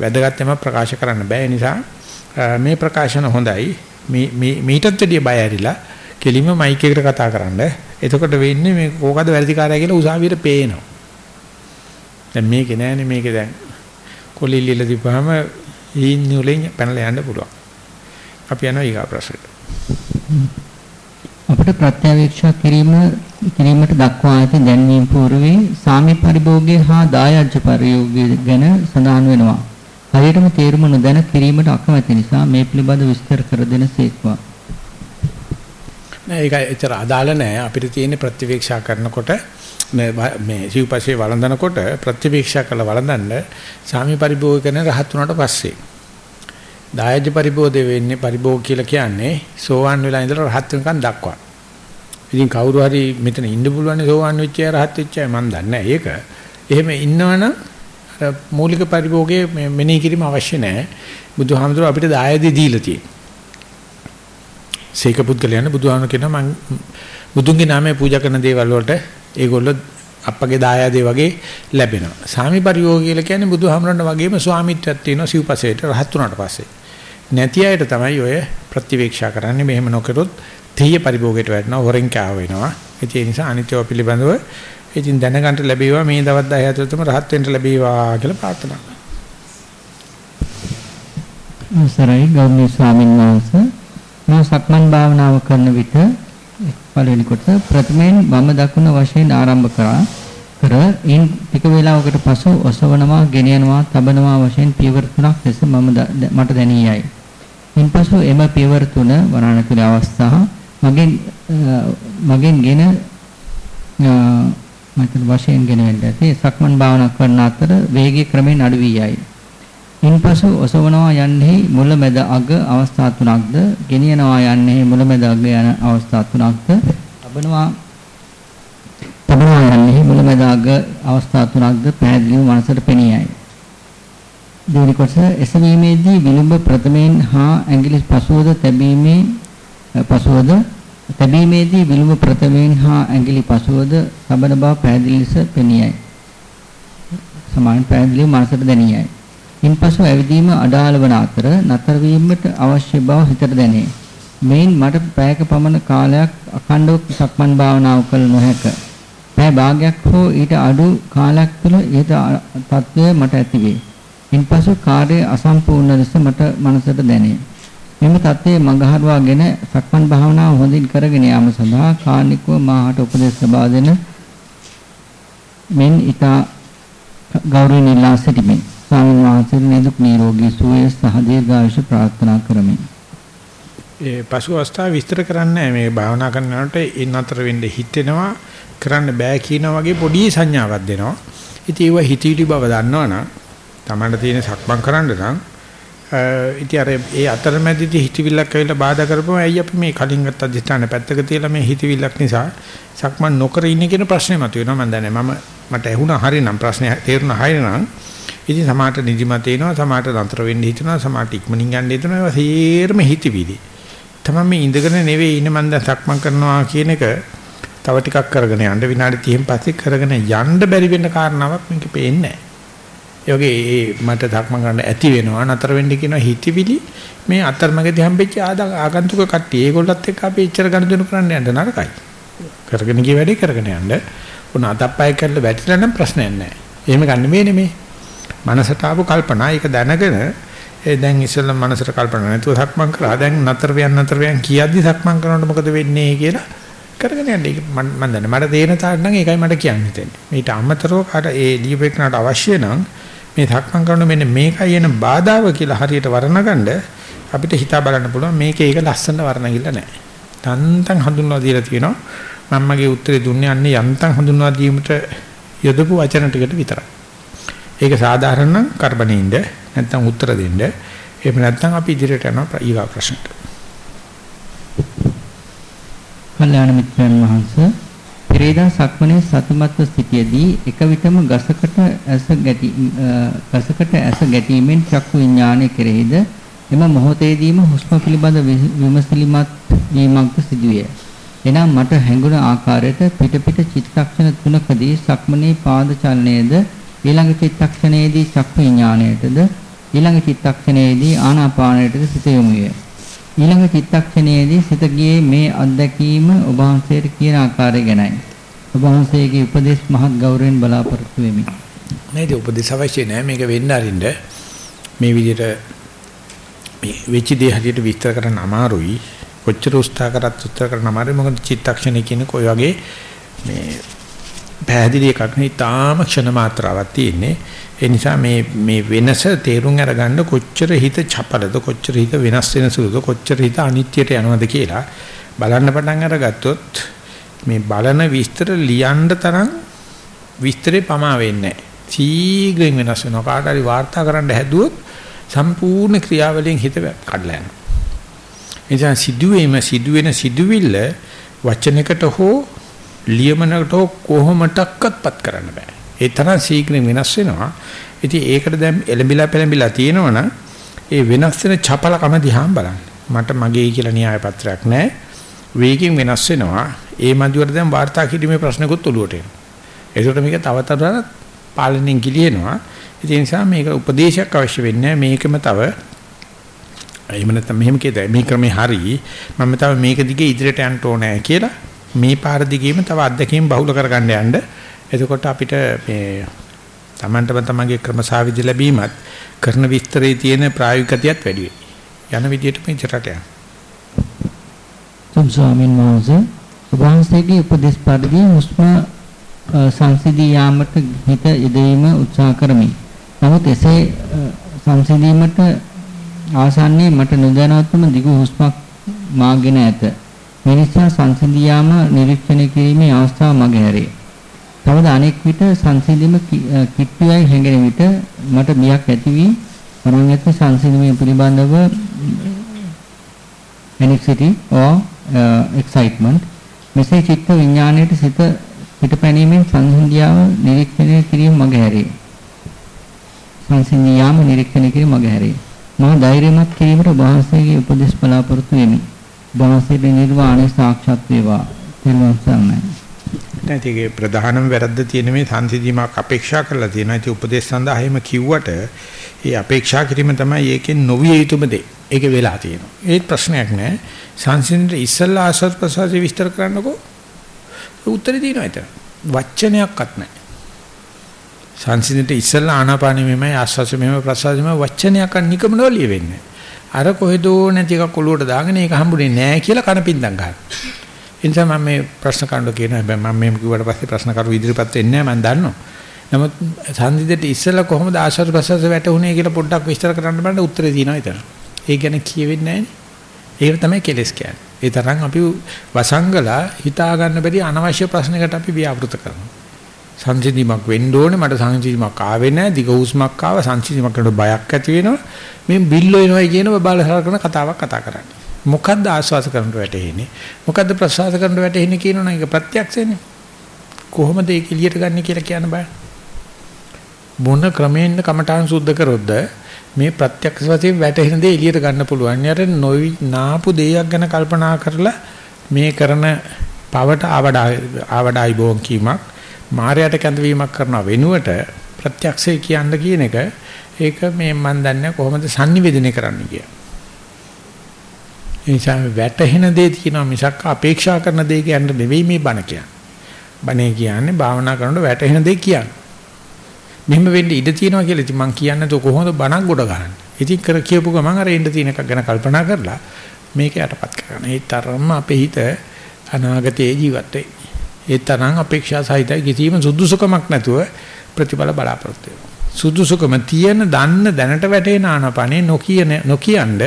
වැදගත්කම ප්‍රකාශ කරන්න බෑ. ඒ නිසා මේ ප්‍රකාශන හොඳයි. මේ මේ මීටත් වැඩිය බය ඇරිලා කෙලිම මයික් එකට කතා කරන්න. එතකොට වෙන්නේ මේ කෝකද වැඩිකාරය කියලා උසාවියට පේනවා. දැන් මේකේ නෑනේ මේකේ දැන් කොලිලිල දීපහම ඊන් වලින් පැනලා යන්න පුළුවන්. අපි යනවා ඊගා ප්‍රශ්නෙට. අපට ප්‍රත්‍යවේක්ෂා කිරීම කිරීමට දක්වා ඇති දැන්වීම పూర్වේ සාමි පරිභෝගයේ හා දායජ්‍ය පරියෝගය ගැන සඳහන් වෙනවා. හරියටම තේරුම නොදැන කිරීමට අකමැති නිසා මේ පිළිබඳ විස්තර කර දෙනසේක්වා. නෑ ඒක ඇත්තට අදාළ නෑ අපිට තියෙන ප්‍රතිවීක්ෂා කරනකොට මේ සිව්පස්සේ වළඳනකොට ප්‍රතිවීක්ෂා කළ වළඳන්න සාමි පරිභෝග කරන රහත් වුණාට පස්සේ දායජ පරිබෝධය වෙන්නේ පරිභෝග කියලා කියන්නේ සෝවාන් වෙලා ඉඳලා රහත් වෙනකන් දක්වා. ඉතින් කවුරු හරි මෙතන ඉන්න පුළුවන් සෝවාන් වෙච්ච අය රහත් වෙච්ච අය මන් දන්නේ නැහැ ඒක. එහෙම ඉන්නවනම් අර මූලික පරිභෝගයේ මෙනෙහි කිරීම අවශ්‍ය නැහැ. බුදුහාමුදුරුවෝ අපිට දායදී දීලා තියෙනවා. සීක පුද්ගලයන් බුදුහාමුදුරුවෝ කියනවා මං බුදුන්ගේ නාමයෙන් පූජා කරන දේවල් වලට ඒගොල්ලෝ අප්පගේ දායාදේ වගේ ලැබෙනවා. සාමි පරිභෝග කියලා කියන්නේ බුදුහාමුදුරන්ට වගේම ස්වාමිත්වයක් තියෙනවා සිව්පසේට රහත් වුණාට පස්සේ. නැති අයට තමයි ඔය ප්‍රතිවේක්ෂා කරන්නේ මෙහෙම නොකරොත් තීය පරිභෝගයට වැටෙනවා හොරෙන් කෑව වෙනවා. ඒ නිසා අනිත්‍යව පිළිබඳව ඉතින් දැනගන්න ලැබේවා මේ දවස් 10 ඇතුළතම රහත් වෙන්න ලැබේවා කියලා ප්‍රාර්ථනා කරනවා. සරයි ගෞරවනීය ස්වාමීන් වහන්සේ මම සක්මන් භාවනාව කරන විට පළවෙනි කොටස ප්‍රථමයෙන් වම දකුණ වශයෙන් ආරම්භ කරා කර ඉන් ටික වේලාවකට පසු ඔසවනවා ගෙනියනවා තබනවා වශයෙන් පියවර තුනක් ලෙස මම මට දැනියයි. ඉන්පසු එම පියවර තුන වරණතුල අවස්ථා මගෙන් මගෙන් ගෙන මතන වශයෙන් ගෙන වෙන්න ඇති. සක්මන් භාවනා කරන අතර වේගය ක්‍රමෙන් අඩු වී යයි. ඉන්පසු ඔසවනවා යන්නේ මුල මැද අග අවස්ථා තුනක්ද? ගෙනියනවා යන්නේ මුල මැද අග යන අවස්ථා තුනක්ද? තබනවා තබනවා යන්නේ මුල මැද අග අවස්ථා තුනක්ද? පැහැදිලිව මනසට පෙනියයි දෙවනි කොටස එසවීමේදී විලුඹ ප්‍රථමයෙන් හා ඇඟිලි පසුවද තැබීමේ පසුවද තැබීමේදී විලුඹ ප්‍රථමයෙන් හා ඇඟිලි පසුවද තබන බව පැහැදිලි ලෙස පෙනියයි සමාන පැහැදිලිව මනසට දැනියයි ඉන්පසු ඇවිදීම අඩාල වන අතර නතර වීමට අවශ්‍ය බව හිතට දැනේ. මේන් මට පැයක පමණ කාලයක් අඛණ්ඩව සක්මන් භාවනාව කළ නොහැක. පැය භාගයක් හෝ ඊට අඩු කාලයක් තුළ ඊට තත්ත්වය මට ඇතිවේ. ඉන්පසු කාර්යය අසම්පූර්ණ ලෙස මට මනසට දැනේ. මෙම தත්ත්වයේ මඟහරුවාගෙන සක්මන් භාවනාව හොඳින් කරගෙන යාම සඳහා කාර්නිකව මාහට උපදෙස් ලබා දෙන මෙන් ඊට ගෞරවණීය ඉල්ලා සිටිමි. ස්වාමීන් වහන්සේ නිදුක් නිරෝගී සුවය සහ දීර්ඝායුෂ ප්‍රාර්ථනා කරමි. ඒ පසු අවස්ථාව විස්තර කරන්නේ මේ භාවනා කරනකොට ඒ නතර වෙන්න හිතෙනවා කරන්න බෑ කියනා වගේ පොඩි සංඥාවක් දෙනවා. ඉතින් ඒව හිතීටි බව දන්නවනම් තමන්ට තියෙන සක්මන් කරන්න නම් ඉතින් අර ඒ අතරමැදිදී හිතවිල්ලක් ඇවිල්ලා බාධා කරපුවම ඇයි අපි මේ කලින් ගත්ත අධිෂ්ඨාන පැත්තක තියලා මේ හිතවිල්ලක් නිසා සක්මන් නොකර ඉන්නේ කියන ප්‍රශ්නේ මතුවෙනවා මම දන්නේ මම මට ඇහුණා හරිනම් ප්‍රශ්නේ තේරුණා හරිනම් ඉතින් සමාහට නිදිමත එනවා සමාහට නතර වෙන්න හිතනවා සමාහට ඉක්මනින් යන්න හිතනවා ඒවා සේරම හිතවිලි. තමයි මේ ඉඳගෙන නෙවෙයි ඉන්නේ මම දැන් සක්මන් කරනවා කියන එක තව ටිකක් කරගෙන යන්න විනාඩි 30න් පස්සේ කරගෙන යන්න බැරි වෙන්න කාරණාවක් මේක පේන්නේ නැහැ. ඒ මට ධක්ම ගන්න ඇති වෙනවා නතර වෙන්න කියන හිතවිලි මේ අතරමැදි හම්බෙච්ච ආගන්තුක කට්ටිය ඒගොල්ලත් එක්ක අපි එච්චර ගනුදෙනු කරන්න යන්න නරකයි. කරගෙන ගිය වැඩේ කරගෙන යන්න. උන අතප්පය කරලා වැටිලා නම් ප්‍රශ්නයක් නැහැ. එහෙම ගන්න මේ නෙමෙයි. මනසට ආපු කල්පනා ඒක දැනගෙන ඒ දැන් ඉස්සෙල්ලා මනසට කල්පනා නැතුව සක්මන් කරා දැන් නතර වියන් නතර වියන් කියද්දි සක්මන් කරනකොට මොකද වෙන්නේ කියලා කරගෙන යන්න ඒක මම දන්නේ මට තේරෙන තාක් නම් ඒකයි මට කියන්න හිතෙන්නේ මේට අමතරව කාට ඒ ලියපෙකනට අවශ්‍ය නම් මේ සක්මන් කරන මෙන්න මේකයි එන බාධාව කියලා හරියට වර්ණගන්න අපිට හිතා බලන්න පුළුවන් මේකේ ඒක ලස්සන වර්ණගිල්ල නැහැ තන්තන් හඳුන්වා දීලා තියෙනවා මම්මගේ උත්තරේ දුන්නේ අන්නේ යන්තම් හඳුන්වා දීමට යොදපු වචන ටිකට විතරයි ඒක සාධාරණ නම් කරබනින්ද නැත්නම් උත්තර දෙන්න. එහෙම නැත්නම් අපි ඉදිරියට යනවා ඊගා ප්‍රශ්නට. කල්‍යාණ මිත්‍රයන් වහන්සේ පෙරේදා සක්මනේ සතිමත්ව සිටියේදී එක විටම ගසකට ඇස ගැටි ගසකට ඇස ගැටීමෙන් චක්කු විඥානය කෙරෙහිද එම මොහොතේදීම හුස්ම පිළිබඳ විමසිලිමත් වීමක්ද සිදුවේ. එනම් මට හැඟුණ ආකාරයට පිට පිට චිත්තක්ෂණ තුනකදී සක්මනේ පාද චලනයේද ඊළඟ චිත්තක්ෂණයේදී චක්ඛ විඥාණයටද ඊළඟ චිත්තක්ෂණයේදී ආනාපානයටද සිත යොමු වේ. ඊළඟ චිත්තක්ෂණයේදී සිත ගියේ මේ අත්දැකීම ඔබ වහන්සේට කියන ආකාරය ගැනයි. ඔබ වහන්සේගේ උපදේශ මහත් ගෞරවයෙන් බලාපොරොත්තු වෙමි. නේද උපදේශ අවශ්‍ය නැහැ මේක වෙන්න අරින්න මේ විදිහට මේ වෙච්ච දේ හරියට විස්තර කරන්න අමාරුයි. කොච්චර උත්සාහ කරත් උත්තර කරන්න අමාරුයි මොකද චිත්තක්ෂණය කියන්නේ කොයි වගේ මේ පැහැදිලි එකක් නෙවෙයි තාම ක්ෂණ මාත්‍රාවක් තියෙන්නේ. ඒ නිසා මේ මේ වෙනස තේරුම් අරගන්න කොච්චර හිත චපලද කොච්චර හිත වෙනස් වෙන සුළුද කොච්චර හිත අනිත්‍යයට යනවද කියලා බලන්න පටන් අරගත්තොත් මේ බලන විස්තර ලියන්න තරම් විස්තරේ පමා වෙන්නේ නැහැ. සීඝ්‍රයෙන් වෙනස් වෙනවා. කාට හරි වාර්තා කරන්න හැදුවොත් සම්පූර්ණ ක්‍රියාවලියෙන් හිත කඩලා යනවා. එනිසා සිදුවීම සිදුවෙන සිදුවිල්ල වචනයකට හෝ ලියමනකට හෝ කොහොමඩක්වත්පත් කරන්න බෑ. ඒ තරම් ශීඝ්‍රයෙන් වෙනස් වෙනවා. ඉතින් ඒකට දැන් එලඹිලා පෙලඹිලා තියෙනවනම් ඒ වෙනස් වෙන චපලකම දිහා බලන්න. මට මගේ කියලා න්‍යාය පත්‍රයක් නැහැ. වේගින් වෙනස් වෙනවා. ඒ මන්දිවර දැන් වාර්තා කිරීමේ ප්‍රශ්නකුත් ඔලුවට එනවා. ඒකට මේක තව තවත් පාලනයෙන් ගිලිනවා. ඒ නිසා මේක උපදේශයක් අවශ්‍ය වෙන්නේ මේකම තව එහෙම නැත්නම් මෙහෙම කියද මේ ක්‍රමේ හරි මම තව මේක දිගේ ඉදිරියට යන්න ඕනේ කියලා මේ පාර දිගේම තව අත්දැකීම් බහුල කරගන්න යන්න එතකොට අපිට මේ Tamanටම තමන්ගේ ක්‍රමසාවිදි ලැබීමත් කරන විස්තරයේ තියෙන ප්‍රායෝගිකතියත් වැඩි වෙයි යන විදිහට මේ චරට යන තුන් ස්වාමීන් වහන්සේ වහන්සේගේ උපදේශ පරිදි හුස්ම සංසිදී යාමට හිත යෙදීම උත්සාහ කරමි. නමුත් එසේ සංසිඳීමට ආසන්නයේ මට නොදැනවත්වම දිගු හුස්මක් මාගෙන ඇත. මේ නිසා සංසිඳියාම නිරීක්ෂණය කිරීමේ අවස්ථාව මගහැරේ. තවද අනෙක් විට සංසිඳීම කිට්ටුවයි හැඟෙන විට මට බියක් ඇති වී මරණ ඇති සංසිඳීම පිළිබඳව anxiety or uh, excitement මෙසේ චිත්ත විඥාණයට සිත පිටපැනීමෙන් සංසිඳියාව නිරීක්ෂණය කිරීම මගහැරේ. සංසිඳියාම නිරීක්ෂණය කිරීම මගහැරේ. මා ධෛර්යමත් කිරීමට වහන්සේගේ උපදෙස් බලාපොරොත්තු වෙමි. වහන්සේගේ නිර්වාණය සාක්ෂාත් වේවා. තෙරුවන් සරණයි. නැතිගේ ප්‍රධානම වැරද්ද තියෙන මේ සංසිධීමක් අපේක්ෂා කරලා තියෙනවා. ඉතින් උපදේශ සඳහා එහෙම කිව්වට ඒ අපේක්ෂා කිරීම තමයි ඒකෙන් නොවිය යුතුම දේ. ඒක වෙලා තියෙනවා. ඒත් ප්‍රශ්නයක් නෑ. සංසිඳිට ඉස්සල්ලා ආසත් ප්‍රසාරي විස්තර කරන්නකෝ. උත්තරේ තියෙනවා එතන. වචනයක්වත් නෑ. සංසිඳිට ඉස්සල්ලා ආනාපානෙ මෙමය ආස්වාස මෙමය ප්‍රසාරෙ මෙමය වචනයක් නිකමනෝ ලියෙන්නේ. අර කොහෙදෝ නැති එකක් ඔලුවට දාගෙන ඒක හම්බුනේ නෑ කියලා කනපින්දම් ගන්නවා. ඒ නිසා මම මේ ප්‍රශ්න කණ්ඩ කියනවා. හැබැයි මම මේ කිව්වට පස්සේ ප්‍රශ්න කරු ඉදිරිපත් වෙන්නේ නැහැ මම දන්නවා. නමුත් සංසිඳිට ඉස්සල්ලා කොහොමද ආස්වාද ප්‍රසාර වැටුනේ කියලා පොඩ්ඩක් විස්තර කරන්න බෑ උත්තරේ තියෙනවා එතන. ඒ ගැන කියවෙන්නේ නැහැ ඒක තමයි කෙලස් කියන්නේ. ඒ තරම් අපි වසංගලා හිතා ගන්න බැරි අනවශ්‍ය ප්‍රශ්නකට අපි ව්‍යාපෘත කරනවා. සංසිඳීමක් වෙන්න ඕනේ මට සංසිඳීමක් ආවේ නැහැ දිග හුස්මක් ආව සංසිඳීමක් කරනකොට බයක් ඇති වෙනවා මේ බිල්ල එනවයි කියන බබාල කරන කතාවක් කතා කරන්නේ මොකද්ද ආස්වාද කරනට වැටෙන්නේ මොකද්ද ප්‍රසආස කරනට වැටෙන්නේ කියනවනම් ඒක ප්‍රත්‍යක්ෂනේ කොහොමද ඒක එළියට ගන්න කියලා කියන්න බෑ මොන ක්‍රමයෙන්ද කමඨාන් සුද්ධ කරොත්ද මේ ප්‍රත්‍යක්ෂ වශයෙන් වැටෙන දේ එළියට ගන්න පුළුවන්. යාර නොවි නාපු දෙයක් ගැන කල්පනා කරලා මේ කරන පවට ආවඩා ආවඩායි බෝන් කීමක් මායයට කැඳවීමක් කරන වෙනුවට ප්‍රත්‍යක්ෂය කියන්න කියන එක ඒක මේ මන් දන්නේ කොහොමද sannivedana කරන්න කියලා. ඒ නිසා වැටහෙන දේ තියෙනවා මිසක් අපේක්ෂා කරන දේ කියන්න නෙවෙයි මේ බණ කියන්නේ. බණේ කියන්නේ භාවනා කරනකොට වැටහෙන දේ කියන්නේ. මෙහෙම වෙන්න ඉඩ තියෙනවා කියලා ඉතින් මං කියන්නේ તો කොහොමද බණක් ගොඩ ගන්න. ඉතින් කර කියපු ගමන් අර එන්න තියෙන එකක් ගැන කල්පනා කරලා මේක යටපත් කරගන්න. ඒ තරම්ම අපේ හිත අනාගතයේ ජීවත් වෙයි. ඒ තරම් අපේක්ෂා සහිතයි කිසිම සුදුසුකමක් නැතුව ප්‍රතිඵල බලාපොරොත්තු වෙනවා. සුදුසුකම තියෙන දන්න දැනට වැටෙන ආනපනේ නොකියන නොකියනද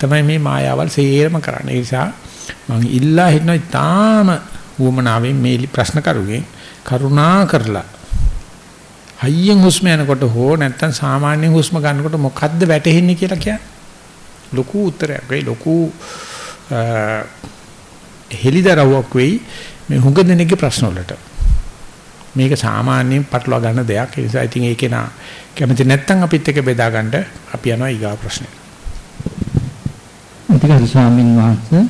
තමයි මේ මායාවල් සේරම කරන්නේ. ඒ නිසා මං ඉල්ලා හිටනවා තාම වුමනාවෙන් මේ ප්‍රශ්න කරුගෙන් කරුණා කරලා. හයියෙන් හුස්ම යනකොට හෝ නැත්තම් සාමාන්‍යයෙන් හුස්ම ගන්නකොට මොකද්ද වැටෙන්නේ කියලා කියන්නේ? ලොකු උත්තරයක් වෙයි ලොකු හෙලිදරව්වක් වෙයි මේ හුඟ දෙනෙක්ගේ ප්‍රශ්න වලට. මේක සාමාන්‍යයෙන් පටලවා ගන්න දෙයක්. ඒ නිසා ඉතින් ඒකේ නා කැමති නැත්තම් අපිත් එක බෙදා ගන්න අපි යනවා ඊගා ප්‍රශ්නෙට. අතිගරු ස්වාමින් වහන්සේ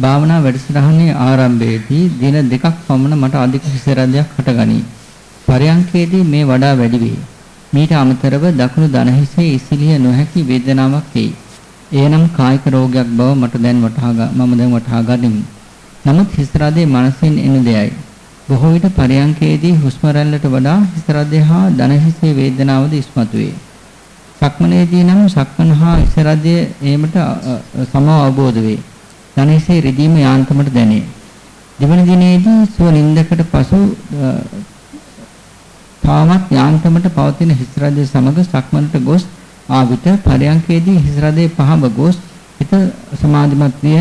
භාවනා වැඩසටහනේ ආරම්භයේදී දින දෙකක් පමණ මට අධික හිසරදයක් හටගනී පරයන්කේදී මේ වඩා වැඩි වේ. මීට අමතරව දකුණු දන හිසේ ඉසිලිය නොහැකි වේදනාවක් වෙයි. එයනම් කායික රෝගයක් බව මට දැන් වටහා මම දැන් වටහා ගනිමි. නමුත් හිස් රදේ මනසින් එන දෙයයි. බොහෝ විට පරයන්කේදී හුස්ම රැල්ලට වඩා හිස් රදේ හා දන හිසේ වේදනාවද ඉස්මතු වේ. සක්මනේදී නම් සක්මන හා හිස් රදේ ඒමට සම අවබෝධ වේ. දන හිසේ රිදීම යාන්තමට දැනේ. දෙවන දිනේදී සුව නින්දකට පසු තාමත් යාන්තමට පවතින හිස් රදේ සමග සක්මනට ගොස් ආ විට පරයන්කේදී හිස් රදේ පහව ගොස් හිත සමාධිමත් විය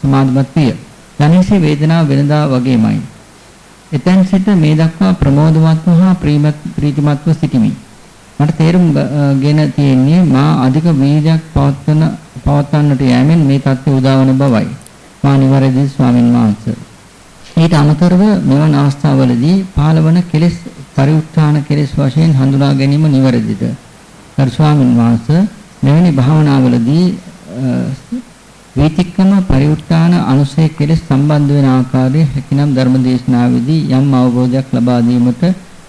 සමාධිමත් විය. ධනේශේ වේදනාව වෙනදා වගේමයි. එතෙන් සිට මේ දක්වා ප්‍රමෝදවත්ව හා ප්‍රීතිමත්ව සිටිමි. මට තේරුම් ගෙන තියෙන්නේ මා අධික වීර්යයක් පවත්වන පවත්වන්නට යෑමෙන් මේ தත්ත්වය උදාවන බවයි. මා නිවැරදි ස්වාමින් වහන්සේ. ඊට අමතරව මෙවන් අවස්ථාවලදී පාලවන කෙලෙස් පරිඋත්ථාන කෙලෙස් වශයෙන් හඳුනා ගැනීම නිවැරදිද? ගරු ස්වාමින් වහන්සේ මෙවැනි භාවනාවලදී වීතික්කම පරිඋත්ථාන අනුසය කෙලෙස් සම්බන්ධ වෙන ආකාරයේ හැකිනම් ධර්මදේශනාවේදී යම් අවබෝධයක් ලබා දීමට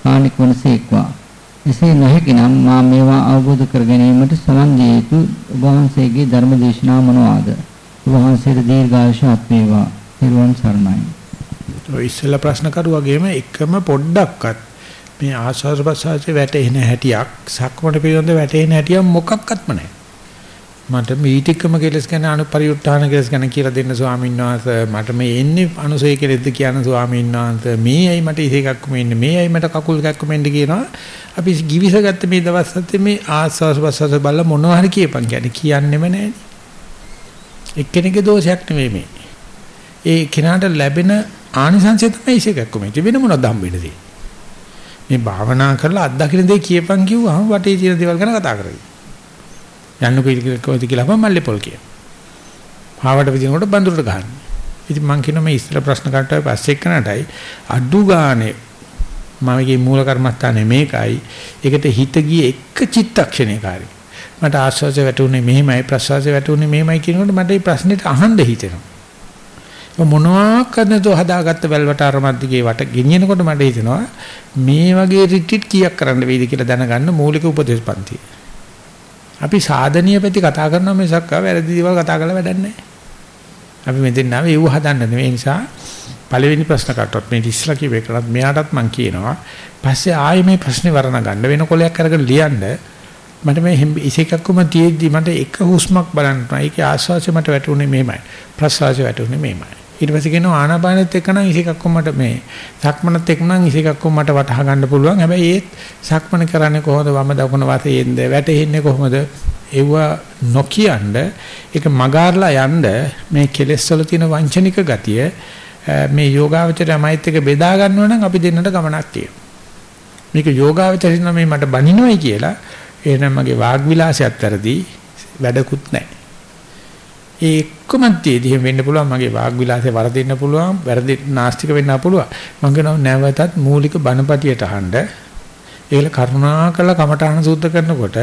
කාණික වනසේක්වා. එසේ නොහැකිනම් මා මේවා අවබෝධ කර ගැනීමට සමන් දිය යුතු ඔබ වහන්සේගේ ධර්මදේශනා මොනවාද? ඔබ වහන්සේට දීර්ඝායුෂ වේවා. නිර්වාණ සරණයි. ඔය ඉස්සෙල්ලා ප්‍රශ්න කරුවාගේම එකම පොඩ්ඩක්වත් මේ ආස්වාද ප්‍රසආසයේ වැටෙන හැටියක් සක්මණ පිළිබඳ වැටෙන හැටියක් මොකක්වත්ම නැහැ. මට මීටිකම කෙලස් ගැන අනුපරිඋත්ථාන කෙලස් ගැන කියලා දෙන්න ස්වාමීන් වහන්සේ. මට මේ එන්නේ අනුසය කෙලෙස්ද කියන ස්වාමීන් වහන්සේ. මේ ඇයි මට ඉසේකක්ම එන්නේ? මේ ඇයි මට කකුල් කැක්කම එන්නේ කියනවා? අපි givisගත්ත මේ දවස් හතේ මේ ආස්වාද ප්‍රසආස බල මොනවා හරි කියපන්. කියන්නේ කියන්නෙම නැහැ. එක්කෙනෙකුගේ දෝෂයක් නෙමෙයි මේ. ඒ කෙනාට ලැබෙන ආනිසංසය තමයි ඉසේකක්ම එන්නේ වෙන මොනවද හම්බෙන්නේ මේ භාවනා කරලා අත්දකින්න දේ කියපන් කිව්වහම වටේ තියෙන දේවල් ගැන කතා කරගන්න. යන්නු කොයිද කියලා අපම මල්ලේ පොල් කිය. ආවට විදිනකොට බඳුරට ගහන්න. ඉතින් මං කියනවා මේ ඉස්සර ප්‍රශ්න කට්ටාවේ පස්සේ එක්කනටයි අඩු ගානේ මමගේ මූල කර්මස්ථානේ මේකයි. ඒකට හිත ගියේ එක චිත්තක්ෂණයකාරී. මට ආස්වාදේ වැටුනේ මෙහෙමයි ප්‍රසවාසයේ වැටුනේ මෙහෙමයි කියනකොට මට මේ ප්‍රශ්නෙට අහන්න හිතෙනවා. මොනවා කරනදෝ හදාගත්ත වැල්වට අරමද්දිගේ වට ගෙනියනකොට මට හිතෙනවා මේ වගේ රිට්‍රීට් කීයක් කරන්න වෙයිද කියලා දැනගන්න මූලික උපදේශ පන්ති. අපි සාධනීය පැති කතා කරනවා මිසක් වැරදි දේවල් කතා කරලා වැඩක් නැහැ. අපි මෙතෙන් ආවේ ඒව හදන්න නෙවෙයි නිසා පළවෙනි ප්‍රශ්න කට්ටොත් මේ ඉස්ලා කිව්වේ කරත් මෙයාටත් මම කියනවා. පස්සේ ආයේ මේ ප්‍රශ්නේ වරණ ගන්න වෙන කොලයක් අරගෙන ලියන්න මට මේ ඉසේකක්කම තියෙද්දි මට එක හුස්මක් බලන්න ඒකේ ආස්වාසය මට වැටුනේ මෙහෙමයි. ප්‍රසවාසය වැටුනේ මෙහෙමයි. ඊට පස්සේ කියනවා ආනාපානෙත් එක්ක නම් ඉසේකක්කම මට මේ සක්මනත් එක්ක නම් ඉසේකක්කම මට වටහා ගන්න පුළුවන්. හැබැයි ඒත් සක්මන කරන්නේ කොහොමද? වම දකුණ වශයෙන්ද වැටෙන්නේ කොහොමද? ඒව නොකියනද ඒක මගාරලා යන්න මේ කෙලෙස් වල තියෙන වංචනික ගතිය මේ යෝගාවචරය මෛත් එක බෙදා ගන්නවා නම් අපි දෙන්නට ගමනක් තියෙනවා. මේක යෝගාවචරින් මේ මට බනිනවයි කියලා එහෙනම් මගේ වාග් විලාසයත් වැරදි වැඩකුත් නැහැ. ඒ එක්කම තියදී වෙන්න පුළුවන්. මගේ වාග් විලාසේ වරදින්න පුළුවන් වැරදි නාස්තික වෙන්න පුළුවන්. මම කියනවා නැවතත් මූලික බණපටියට අහන්න. ඒල කරුණාකල කමඨාන සූත්‍ර කරනකොට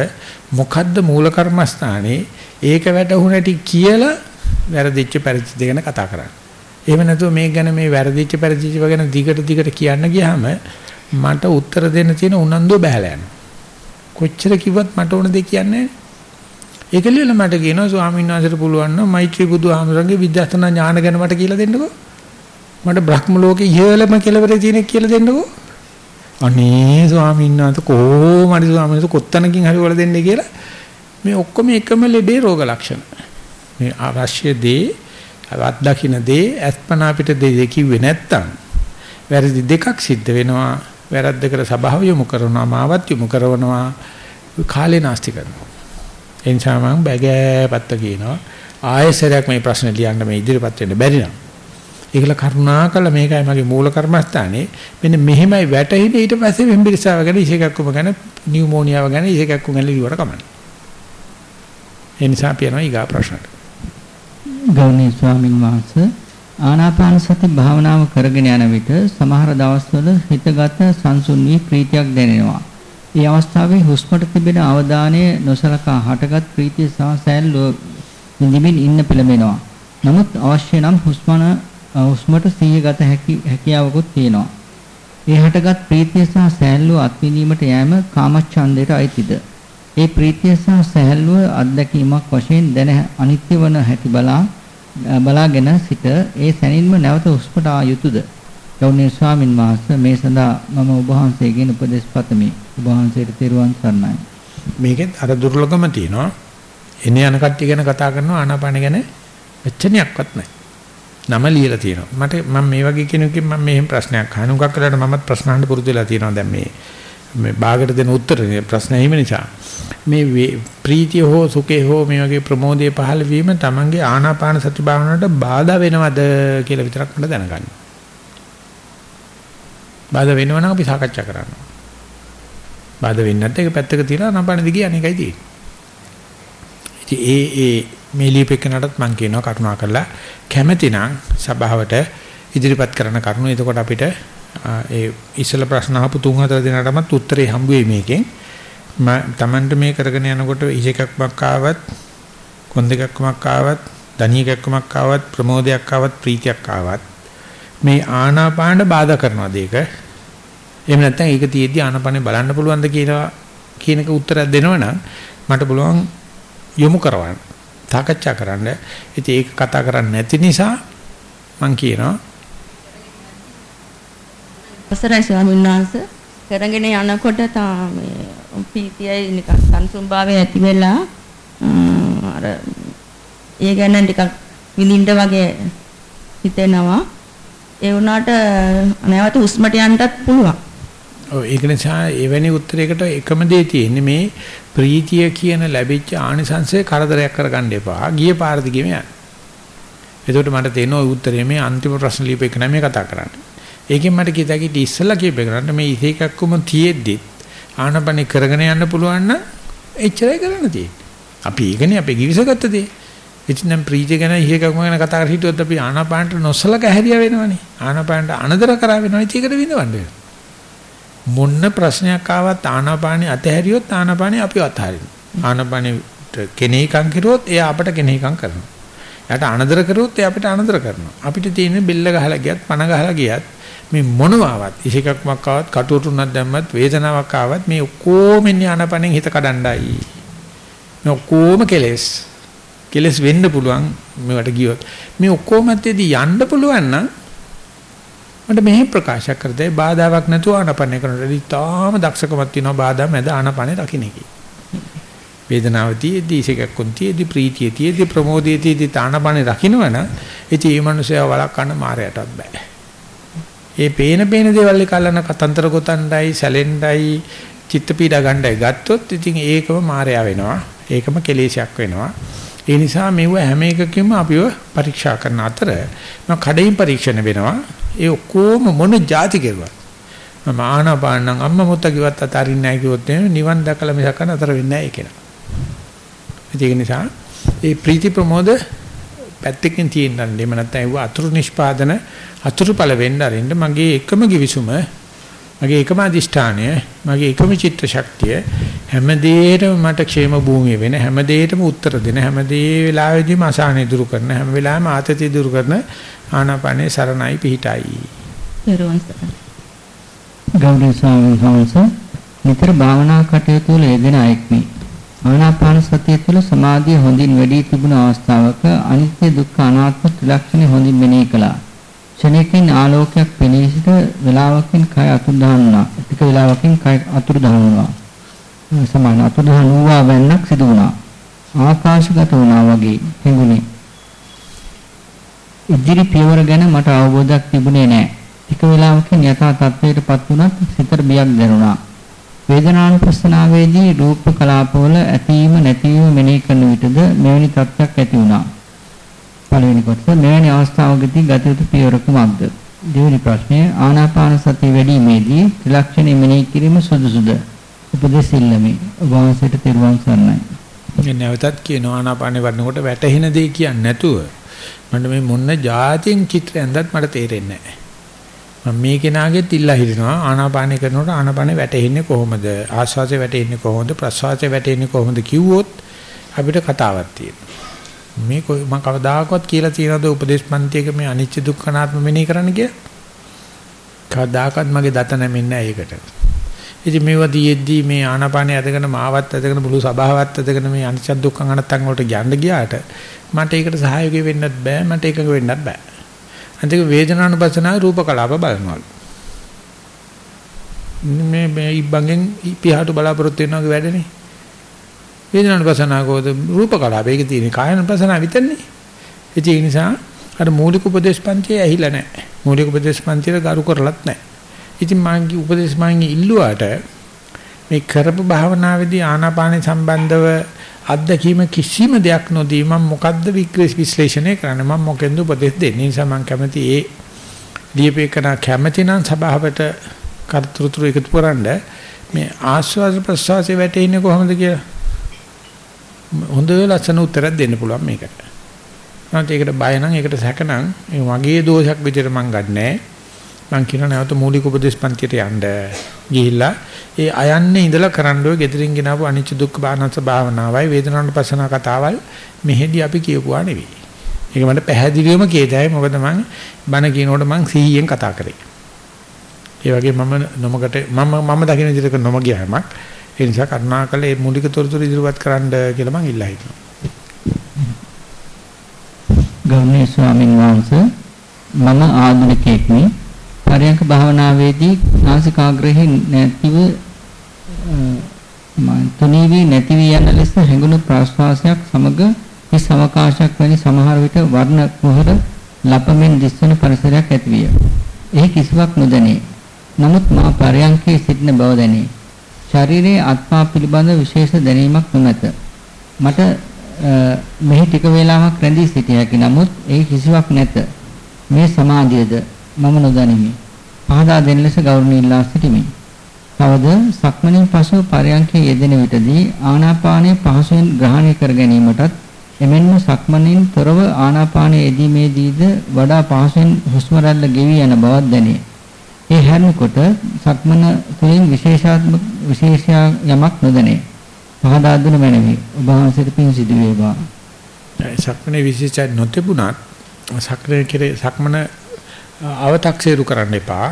මොකද්ද මූල කර්මස්ථානේ? ඒක වැටහුණටි කියලා වැරදිච්ච පරිච්ඡ දෙගෙන කතා කරන්නේ. එහෙම නැතුව මේක ගැන මේ වැරදිච්ච පරිච්ඡ ගැන දිගට දිගට කියන්න ගියාම මට උත්තර දෙන්න තියෙන උනන්දුව බහැලා යනවා. කොච්චර කිව්වත් මට ඕන දෙයක් කියන්නේ නැහැ ඒක ලියලා මට කියනවා ස්වාමීන් වහන්සේට පුළුවන් නම් මෛත්‍රී බුදුහාමරගේ විද්‍යාස්තන ඥාන ගැන මට කියලා දෙන්නකෝ. මට බ්‍රහ්ම ලෝකේ ඉහළම කෙලවරේ තියෙන කියලා දෙන්නකෝ. අනේ ස්වාමීන් වහන්සේ කොහොම හරි ස්වාමීන් වහන්සේ කොත්තනකින් හරි වල දෙන්නේ කියලා මේ ඔක්කොම එකම ලෙඩේ රෝග ලක්ෂණ. මේ අවශ්‍ය දේ අවත් දකින්න දේ අස්පනා පිට දේ කිව්වේ නැත්තම් වැරදි දෙකක් සිද්ධ වෙනවා. වැරද්දකට සබාව යොමු කරනවා මාවත් යොමු කරනවා කාලේ නාස්ති කරනවා. ඒ නිසා මම බැගෑපත්ත කියනවා ආයෙසරයක් මේ ප්‍රශ්නේ ලියන්න මේ ඉදිරියපත් වෙන්න බැරි නම්. ඒකල කරුණාකර මේකයි මගේ මූල කර්මස්ථානේ. මෙන්න මෙහෙමයි වැටෙන්නේ ඊට පස්සේ වෙම්බිරිසාව ගැන ඉසේකක්කම ගැන නියුමෝනියාව ගැන ඉසේකක්කම ගැන ලියවට කමන්නේ. ඒ නිසා අපි යනවා ඊගා ප්‍රශ්නට. ගෞණීය ස්වාමින් වහන්සේ ආනාපාන සති භාවනාව කරගෙන යන විට සමහර දවස්වල හිතගත සංසුන් වී ප්‍රීතියක් දැනෙනවා. ඒ අවස්ථාවේ හුස්මට තිබෙන අවධානය නොසලකා හටගත් ප්‍රීතිය සහ සෑල්ලුව විඳින්මින් ඉන්න පෙළඹෙනවා. නමුත් අවශ්‍ය නම් හුස්මන හුස්මට සිහියගත හැකි හැකියාවකුත් තියෙනවා. ඒ හටගත් ප්‍රීතිය සහ සෑල්ලුව අත්විඳීමට යෑම කාමච්ඡන්දයට අයිතිද? ඒ ප්‍රීතිය සහ සෑල්ලුව අත්දැකීමක් වශයෙන් දැන අනිත්‍ය වන හැටි බලා බලාගෙන සිට ඒ සැනින්ම නැවත හුස්මට ආ යුතුයද? ගෞරවනීය ස්වාමින් වහන්සේ මේ සඳහා මම ඔබ වහන්සේගෙන් උපදෙස් පතමි. ඔබ වහන්සේට තෙරුවන් සරණයි. මේකෙත් අර දුර්ලභම තියෙනවා. එනේ යන කට්ටිය ගැන කතා කරනවා ආනාපාන ගැන වෙච්චනියක්වත් නැහැ. නම ලියලා තියෙනවා. මට මම මේ වගේ කෙනෙකුගෙන් මම මෙහෙම ප්‍රශ්නයක් අහන උගක් කලකට මමත් ප්‍රශ්න අහන්න පුරුදු වෙලා තියෙනවා දැන් මේ මේ බාගට දෙන උත්තර ප්‍රශ්න එහෙම නිසා මේ ප්‍රීතිය හෝ සුඛේ හෝ මේ වගේ ප්‍රමෝදයේ පහළ වීම තමන්ගේ ආනාපාන සති භාවනාවට බාධා වෙනවද කියලා විතරක් මට දැනගන්න. බාධා වෙනවනම් අපි සාකච්ඡා කරනවා. බාධා වෙන්නේ නැත්නම් ඒක පැත්තක තියලා ආනාපාන දිගේ අනේකයි තියෙන්නේ. ඉතින් ඒ ඒ මේ ලියපෙකනටත් මම කියනවා කරුණා කරලා කැමැතිනම් සභාවට ඉදිරිපත් කරන කරුණු එතකොට අපිට ඒ ඉස්සල ප්‍රශ්න අහපු තුන් හතර දිනකටමත් උත්තරේ හම්බ වෙයි මේකෙන්. මම Tamanට මේ කරගෙන යනකොට ඉහිකක්මක් ආවත් කොන් දෙකක්මක් ආවත් ධනියකක්මක් ආවත් ප්‍රමෝදයක් ආවත් ප්‍රීතියක් ආවත් මේ ආනාපාන බාධා කරනවාද ඒක? එහෙම නැත්නම් ඒක තියෙද්දි ආනාපානේ බලන්න පුළුවන්ද කියලා කියන එක උත්තරයක් දෙනවනම් මට පුළුවන් යොමු කරවන්න සාකච්ඡා කරන්න. ඉතින් ඒක කතා කරන්නේ නැති නිසා මම කියනවා. අවසරයි ස්වාමීන් වහන්සේ. කරගෙන යනකොට තා මේ පීතියයි නිකන් සංසුම්භාවය ඇති වෙලා අර ඒ ගැන ටිකක් විඳින්න වගේ හිතෙනවා. ඒ වුණාට නැවත හුස්මට යන්නත් පුළුවන් ඔව් ඒක නිසා එවැනි උත්තරයකට එකම දේ තියෙන්නේ මේ ප්‍රීතිය කියන ලැබිච්ච ආනිසංසය කරදරයක් කරගන්න එපා. ගිය පාර දිගේම යන්න. එතකොට මට තේරෙනවා ওই උත්තරේ මේ අන්තිම ප්‍රශ්න ලියපෙක නැමේ කතා කරන්නේ. ඒකෙන් මට කිතකි ඉස්සලා කියපේකරන්න මේ ඉතේකක්කම තියෙද්දි ආනපනේ කරගෙන යන්න පුළුවන් නම් එච්චරයි කරන්න තියෙන්නේ. අපි ඒකනේ අපි givisගත්ත දේ. ඉතින් නම් ප්‍රීතිය ගැන ඉහකක්ම ගැන කතා කර හිටියොත් අපි ආනාපානට නොසලක හැරියා වෙනවනේ. ආනාපානට අනදර කරා වෙනවනේ. ඒකට විඳවන්න වෙනවා. මොන්න ප්‍රශ්නයක් ආවත් ආනාපානිය අතහැරියොත් ආනාපානිය අපිව අතහරිනවා. ආනාපානිය කෙනෙක්ම් කිරුවොත් එයා අපට කෙනෙක්ම් කරනවා. එයාට අනදර කරුවොත් එයා අපිට අනදර කරනවා. අපිට තියෙන්නේ බෙල්ල ගහලා ගියත් පණ ගහලා ගියත් මේ මොනවාවත් ඉහිකක්මක් ආවත් කටුවටුනක් දැම්මත් වේදනාවක් ආවත් මේ ඔක්කොම ඉන්නේ ආනාපානෙන් හිත කඩණ්ඩායි. මේ ඔක්කොම කෙලෙස්. කෙලෙස් වෙන්න පුළුවන් මේවට ගියොත්. මේ ඔක්කොම ඇත්තේදී යන්න පුළුවන් නම් මට මෙහි ප්‍රකාශ කරතේ බාධාවක් නැතුව ආනපන කරනකොට ඉතාලම දක්ෂකමක් තියෙනවා බාධා මැද ආනපනේ දකින්න එකේ. වේදනාව තියේදී ඉසේකක්කුන් තියේදී ප්‍රීතිය තියේදී ප්‍රමෝදයේ තියේදී තානපනේ රකින්නවනම් ඉතින් මේ මිනිසයා වළක්වන්න මායයටත් බෑ. ඒ පේන පේන දේවල් එක අල්ලන කතන්තර ගොතණ්ඩයි සැලෙන්ඩයි චිත්ත පීඩා ගණ්ඩයි ගත්තොත් ඉතින් ඒකම මායя වෙනවා. ඒකම කෙලේශයක් වෙනවා. ඒ නිසා මෙව හැම එකකින්ම අපිව පරීක්ෂා කරන අතර මම කඩින් පරීක්ෂණ වෙනවා. ඒ ඔක්කොම මොන જાති කෙරුවා. මම ආනාපාන නම් අම්මා මුත්තා කිව්වත් අතාරින්නේ නැහැ කිව්වොත් නිවන් දැකලා මිසක නතර වෙන්නේ නැහැ ඒක. ඒක නිසා ඒ ප්‍රීති ප්‍රමෝද පැත්තකින් තියෙනනම් එහෙම නැත්නම් ඒව අතුරු නිෂ්පාදන අතුරු ඵල වෙන්න අරින්න මගේ එකම givisuma මගේ එකම අදිෂ්ඨානය මගේ එකම චිත්ත ශක්තිය හැම දෙයකම මට ക്ഷേම භූමිය වෙන හැම දෙයකම උත්තර දෙන හැම දේ වෙලාවෙදීම අසහනෙ දුරු කරන හැම වෙලාවෙම ආතතිය දුරු කරන ආනාපානේ සරණයි පිහිටයි. ගෞරවනීය ස්වාමීන් වහන්සේ නිතර භාවනා කටයුතු වල යෙදෙන අයෙක්මි. ආනාපාන සතිය තුළ සමාධිය හොඳින් වැඩි තිබුණ අවස්ථාවක අනිත්‍ය දුක්ඛ අනාත්ම ත්‍රිලක්ෂණ හොඳින් මෙනෙහි කළා. ක්ෂණයකින් ආලෝකයක් පෙනී සිට වේලාවකින් කය අතුරුදහන් වුණා. ටික වේලාවකින් කය අතුරුදහන් වුණා. සමාන අතුරුදහන් වූවා වෙන්නක් සිදු වුණා. ආකාශගත වුණා වගේ හිඟුනේ. ඉදිරි පියවර ගැන මට අවබෝධයක් තිබුණේ නැහැ. ටික වේලාවකින් යථා තත්ත්වයටපත් වුණත් සිතට බියක් දැනුණා. වේදනානුපස්සනාවේදී රූප කලාපවල ඇතීම නැතිවීම මෙනෙහි කරන විටද මෙවැනි තත්ත්වයක් ඇති වුණා. පළවෙනි කොටස මෙවැනි අවස්ථාවකදී ගත යුතු පියවර කුමක්ද? දෙවෙනි ප්‍රශ්නය ආනාපාන සතිය වැඩිීමේදී ත්‍රිලක්ෂණ මෙනෙහි කිරීම සුදුසුද? උපදෙස් ඉල්ලමි. වහන්සේට තෙරුවන් සරණයි. නැවතත් කියනවා ආනාපානේ වඩනකොට වැටහෙන දේ කියන්නේ නැතුව මට මේ මොන જાතියෙන් චිත්‍රය ඇඳත් මට තේරෙන්නේ නැහැ. මම මේ කෙනාගෙත් ඉල්ලා හිටිනවා ආනාපානය කරනකොට ආනාපානෙ වැටෙන්නේ කොහොමද ආස්වාසේ වැටෙන්නේ කොහොමද ප්‍රස්වාසේ වැටෙන්නේ කොහොමද කිව්වොත් අපිට කතාවක් තියෙනවා මේ මම කවදාකවත් කියලා තියනද උපදේශ පන්තියක මේ අනිච්ච දුක්ඛනාත්ම මෙනෙහි කරන්න කියලා කවදාකවත් මගේ දත නැමෙන්නේ නැහැ ඒකට ඉතින් මේවා දීෙද්දී මේ ආනාපානය ඇදගෙන මාවත් ඇදගෙන මුළු සභාවත් ඇදගෙන මේ අනිච්ච දුක්ඛ අනත්තන් වලට යන්න ගියාට මට ඒකට සහයෝගය වෙන්නත් බෑ මට එකක වෙන්නත් බෑ අන්තික වේදනානුපස්සනාවේ රූප කලාප බලනවලු. මේ මේ ඉබ්බන්ගෙන් පියාට බලාපොරොත්තු වෙනවාගේ වැඩනේ. වේදනානුපස්සනාවකෝද රූප කලාප ඒක තියෙන්නේ කායනුපස්සනාව විතරනේ. ඒ නිසා අර මූලික උපදේශ පන්තියේ ඇහිලා නැහැ. මූලික උපදේශ පන්තියට ගරු කරලත් නැහැ. ඉතින් මාගේ උපදේශ මාගේ ඉල්ලුවාට මේ කරපු භාවනාවේදී ආනාපාන සම්බන්ධව අත්දැකීම කිසිම දෙයක් නොදී මම මොකද්ද විශ්ලේෂණය කරන්නේ මම මොකෙන්ද උපදෙස් දෙන්නේ නිසා මම කැමති ඒ ලියපේකන කැමති නම් සභාවට කර්තෘතුරු එකතු කරන්න මේ ආස්වාද ප්‍රසවාසයේ වැටෙන්නේ කොහොමද කියලා හොඳ ලස්සන උත්තරයක් දෙන්න පුළුවන් මේකට. නැත්නම් ඒකට බය නම් ඒකට සැක නම් මේ වගේ දෝෂයක් විදිහට මම ගන්නෑ. මං කියන නැවත මූලික උපදේශ පන්තියට යන්න ගිහිල්ලා ඒ අයන්නේ ඉඳලා කරන්න ඔය gedirin ගෙනාවු අනිච්ච දුක්ඛ බානස භාවනාවයි වේදනාවට පසන කතාවල් මෙහෙදි අපි කියපුවා නෙවෙයි. ඒක මට පැහැදිලිවම කියතයි මොකද මං බණ කියනකොට මං 100න් කතා කරේ. ඒ වගේ මම නොමකට මම මම දකින විදිහට නොම ගියාමක් ඒ නිසා කරුණාකරලා මේ මූලික තොරතුරු ඉදිරිපත් කරන්න කියලා මං ඉල්ලා හිටිනවා. ගෞරවනීය ස්වාමීන් වහන්සේ මම ආධුනිකයෙක්නි පරයන්ක භාවනාවේදී නාසිකාග්‍රහේ නැතිව තුනීවි නැති වී යන ලෙස හැඟුණු ප්‍රාශ්වාසයක් සමග හිස් අවකාශයක් වැනි සමහර විට වර්ණ කුහර ලපමින් දිස්වන පරිසරයක් ඇතිවිය. එහි කිසිවක් නොදැනේ. නමුත් මා පරයන්කේ සිටින බව දැනේ. ශරීරයේ ආත්මා පිළිබඳ විශේෂ දැනීමක් නොමැත. මට මෙහි ටික වේලාවක් රැඳී සිටිය හැකි නමුත් ඒ කිසිවක් නැත. මේ සමාධියද මම නොදනිමි. පහදා දෙන ලෙස ගෞරවණීයලා සිටිමි. තවද සක්මණෙන් පසු පරයන්කේ යෙදෙන විටදී ආනාපානය පහසුවෙන් ග්‍රහණය කර ගැනීමටත් එමෙන්ම සක්මණෙන් තොරව ආනාපානයේ යෙදීමේදීද වඩා පහසුවෙන් හුස්ම රැල්ල ගෙවි යන බවක් දැනේ. ඒ හැරෙනකොට සක්මන තුළින් විශේෂාත්මක විශේෂයක් යමක් නොදැනේ. පහදා දුන මැනවි. ඔබ වහන්සේට පින් සිදු වේවා. සක්මනේ විශේෂයක් නොතිබුණත් සක්මනේ කෙරේ සක්මන අව탁සේරු කරන්න එපා.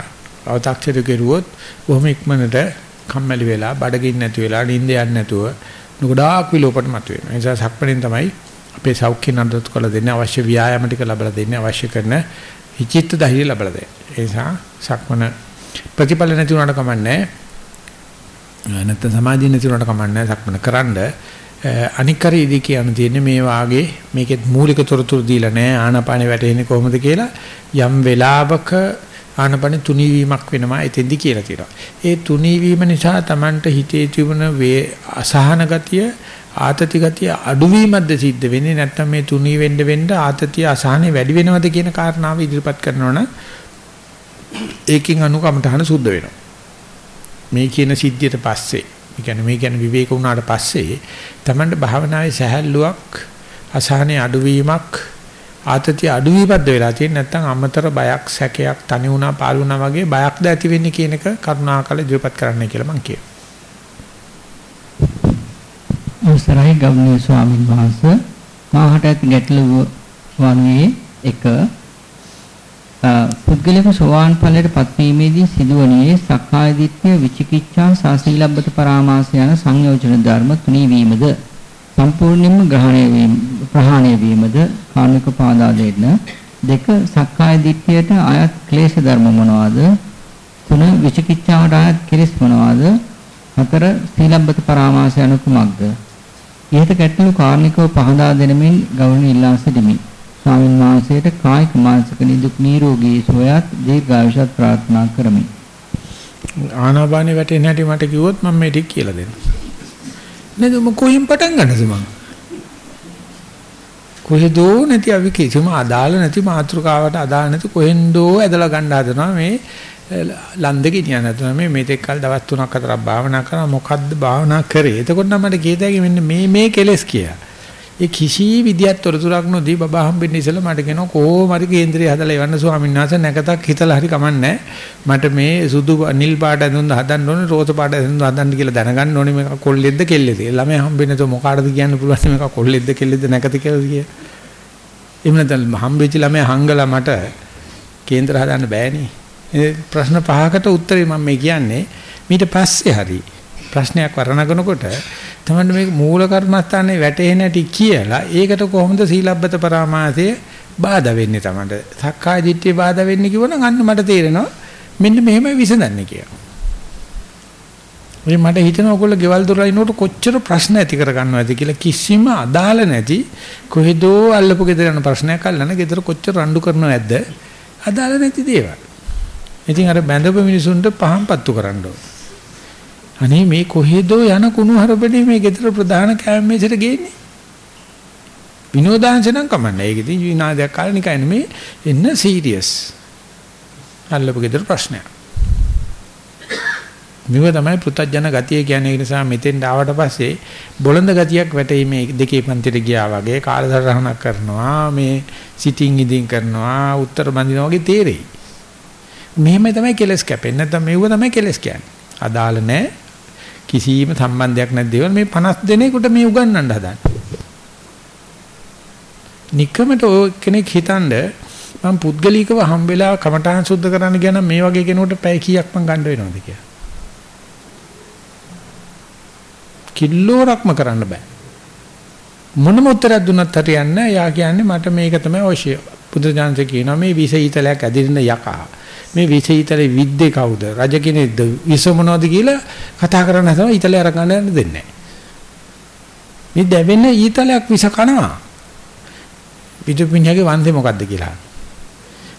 අව탁සේරු කෙරුවොත් බොහොම ඉක්මනට කම්මැලි වෙලා, බඩගින්න නැති වෙලා, නිින්ද යන්නේ නැතුව ගොඩාක් විලෝපට මතුවෙනවා. ඒ නිසා සක්මණෙන් තමයි අපේ සෞඛ්‍ය නඩත්තු කළ දෙන්නේ අවශ්‍ය ව්‍යායාම ටික ලබා දෙන්නේ අවශ්‍ය කරන හිචිත්ත ධෛර්ය ලබා දෙන්නේ. ඒ නිසා සක්මන. ප්‍රතිඵල නැති වුණාට කමන්නේ නැත්නම් සමාධිය නැති වුණාට කමන්නේ සක්මන කරන්ඩ අනික් කරේදී කියන්න තියෙන්නේ මේ වාගේ මේකෙත් මූලික තොරතුරු දීලා නැහැ. ආනාපානෙ වැටෙන්නේ කොහොමද කියලා යම් වෙලාවක ආනාපානෙ තුනී වීමක් වෙනවා එතෙන්දි කියලා තියෙනවා. ඒ තුනී වීම නිසා Tamanට හිතේ තිබුණ වේ අසහන ගතිය ආතති ගතිය අඩුවීමක්ද සිද්ධ වෙන්නේ? නැත්නම් මේ තුනී වෙන්න වෙන්න ආතතිය අසහනෙ වැඩි වෙනවද කියන කාරණාව ඉදිරිපත් කරනවනම් ඒකෙන් අනුකමතහන සුද්ධ වෙනවා. මේ කියන සිද්ධියට පස්සේ, ඒ කියන්නේ මේ කියන්නේ විවේක වුණාට පස්සේ තමන්ට භාවනාවේ සැහැල්ලුවක්, අසහනේ අඩුවීමක්, ආතතිය අඩුවීමක්ද වෙලා තියෙන්නේ නැත්නම් අමතර බයක්, සැකයක්, තනි වුණා, පාළු වුණා වගේ බයක්ද ඇති වෙන්නේ කියන එක කරුණාකර ඉදිරිපත් කරන්න කියලා මම කියනවා. අවසරයි ගෞරවනීය ස්වාමින් වහන්සේ මාහට ගැටලුව වන්නේ 1 පුද්ගලයාගේ සෝවාන් ඵලයට පත්වීමේදී සිදුවන්නේ සක්කාය දිට්ඨිය, විචිකිච්ඡා, සාසීලබ්බත පරාමාස යන සංයෝජන ධර්ම තුනී වීමද සම්පූර්ණයෙන්ම ග්‍රහණය වීම, ප්‍රහාණය වීමද කාමික පාදා දෙන්න. දෙක සක්කාය දිට්ඨියට අයත් ක්ලේශ ධර්ම මොනවාද? තුන විචිකිච්ඡාවට අයත් කෙලෙස් මොනවාද? හතර සීලබ්බත පරාමාස යන කුමක්ද? ඊට ගැටළු කාරණිකව පහදා දෙනමින් ගෞරවණීය ඉල්ලා සිටිමි. ස්වාමීන් වහන්සේට කායික මානසික නිදුක් නිරෝගී සුවයත් දීර්ඝායුෂත් ප්‍රාර්ථනා කරමි. ආනාපානෙ වැටෙන හැටි මට කිව්වොත් මම මේ ටික කියලා දෙන්නම්. නේද මම කොහෙන් පටන් ගන්නද මම? කොහෙදෝ නැති අපි කිසිම අදාළ නැති මාතෘකාවට අදාළ නැති කොහෙන්දෝ ඇදලා ගන්න හදනවා මේ ලන්ද ගෙනියන හදනවා මේ මේතෙක් කල දවස් 3ක් 4ක් භාවනා කරා මොකද්ද භාවනා කරේ? එතකොට නම් මට කියතයි මෙන්න මේ මේ කෙලස් කියලා. ඒ කිසි විදියක් තොරතුරක් නොදී බබා හම්බෙන්න ඉස්සෙල්ලා මට කියනවා කොහොම හරි කේන්දරය හදලා එවන්න ස්වාමීන් වහන්සේ නැකතක් හිතලා හරි කමන්නේ මට මේ සුදු නිල් පාට ඇඳුම් හදන්න ඕනේ රෝස පාට ඇඳුම් හදන්න කියලා දැනගන්න ඕනේ මේක කොල්ලෙද්ද කෙල්ලෙද ළමයා හම්බෙන්නේ તો මොකාටද කියන්න පුළුවන් මේක කොල්ලෙද්ද කෙල්ලෙද්ද නැකත කියලා කිය. එහෙම නැත්නම් හම්බෙච්ච ළමයා හංගලා මට කේන්දර හදන්න බෑනේ. ප්‍රශ්න පහකට උත්තරේ මම මේ කියන්නේ ඊට පස්සේ හරි ප්‍රශ්නයක් වරණගනකොට තමයි මේක මූල කර්මස්ථානේ වැටේ නැටි කියලා ඒකට කොහොමද සීලබ්බත පරාමාසය බාධා වෙන්නේ තමයි. සක්කාය දිට්ඨිය බාධා වෙන්නේ කිව්වනම් අන්න මට තේරෙනවා මෙන්න මෙහෙමයි විසඳන්නේ කියලා. ඔය මට හිතෙනවා ඔයගොල්ලෝ ගෙවල් දොරලා ඉනකොට කොච්චර ප්‍රශ්න ඇති කර ගන්නවද කියලා කිසිම අදාළ නැති කොහෙදෝ අල්ලපු ගෙදර යන ප්‍රශ්නයක් අල්ලන ගෙදර කොච්චර රණ්ඩු කරනවද අදාළ නැති දේවල්. ඉතින් අර බැඳපු මිනිසුන්ට පහන් පත්තු කරන්න ඕනේ. අනේ මේ කොහෙදෝ යන කුණු හරපනේ මේ ගෙදර ප්‍රධාන කෑම මේසෙට ගේන්නේ. විනෝදාංශ නම් කමන්නේ. ඒක ඉතින් විනාදයක් කාලේ නිකන් මේ එන්න සීරියස්. අල්ලපු ගෙදර ප්‍රශ්නයක්. මෙව තමයි පෘථජන ගතිය කියන්නේ ඒ නිසා මෙතෙන් ආවට පස්සේ බොළඳ ගතියක් වැටේ මේ දෙකේ පන්තිට ගියා වගේ කාලසටහනක් කරනවා මේ සිටින් ඉදින් කරනවා උත්තර බඳිනවා වගේ තේරෙයි. මෙහෙමයි තමයි කෙලස් කැපෙන්නේ නැත්නම් මෙව තමයි කෙලස් කියන්නේ. අදාළ නැහැ කිසිම සම්බන්ධයක් නැති දේවල් මේ 50 දෙනෙකුට මේ උගන්වන්න හදන්නේ. නිකමට ඔය කෙනෙක් හිතනද මම පුද්ගලිකව හම්බෙලා කමඨාන් සුද්ධ කරන්න ගියා නම් මේ වගේ කෙනෙකුට පැය කීයක් මං ගන්න වෙනවද කියලා. කිල්ලෝරක්ම කරන්න බෑ. මොනම උත්තරයක් දුන්නත් හරියන්නේ නැහැ. යා කියන්නේ මට මේක තමයි අවශ්‍ය. බුදුජානක කියනවා මේ විස ඊතලයක් ඇදිරෙන යකා. මේ විස ඊතලේ විද්දේ කවුද? රජ කෙනෙක්ද? විස මොනවද කියලා කතා කරන්න හදනවා ඊතලේ අරගන්න යන්න දෙන්නේ නැහැ. මේ දැවෙන ඊතලයක් විස කනවා. විදුපින්හගේ වන්දේ මොකද්ද කියලා.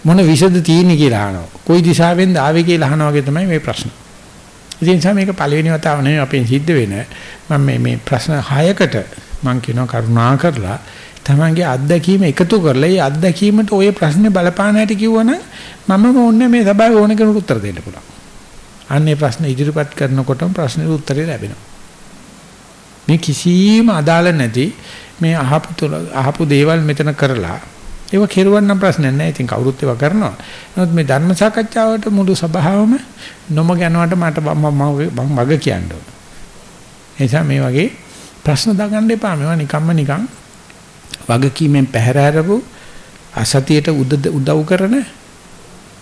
මොන විසද තියෙන්නේ කියලා අහනවා. කොයි දිශාවෙන්ද ආවේ කියලා අහනවා වගේ තමයි මේ ප්‍රශ්න. ඉතින් නිසා මේක පළවෙනි වතාව නෙවෙයි අපෙන් සිද්ධ වෙන මම මේ මේ ප්‍රශ්න 6කට මම කියනවා කරුණා කරලා තමන්ගේ අත්දැකීම එකතු කරලා ඒ අත්දැකීමට ওই ප්‍රශ්නේ බලපාන හැටි කිව්වනම් මමම ඕනේ මේ සබාවේ ඕන කෙනෙකුට උත්තර දෙන්න පුළුවන්. අන්නේ ප්‍රශ්න ඉදිරිපත් කරනකොටම ප්‍රශ්නෙට උත්තරේ ලැබෙනවා. මේ කිසිම අදාළ නැති මේ අහපු අහපු දේවල් මෙතන කරලා ඒව කෙරුවන්නම් ප්‍රශ්නයක් නැහැ. ඉතින් කවුරුත් ඒවා කරනවා. නමුත් මේ ධර්ම සාකච්ඡාවට මුළු සභාවම නොම යනවට මට මම වග කියන්න ඕන. එනිසා මේ වගේ ප්‍රශ්න දාගන්න එපා. මේවා නිකම්ම නිකන් වගකීමෙන් පැහැර හැරපු අසතියට උදව් කරන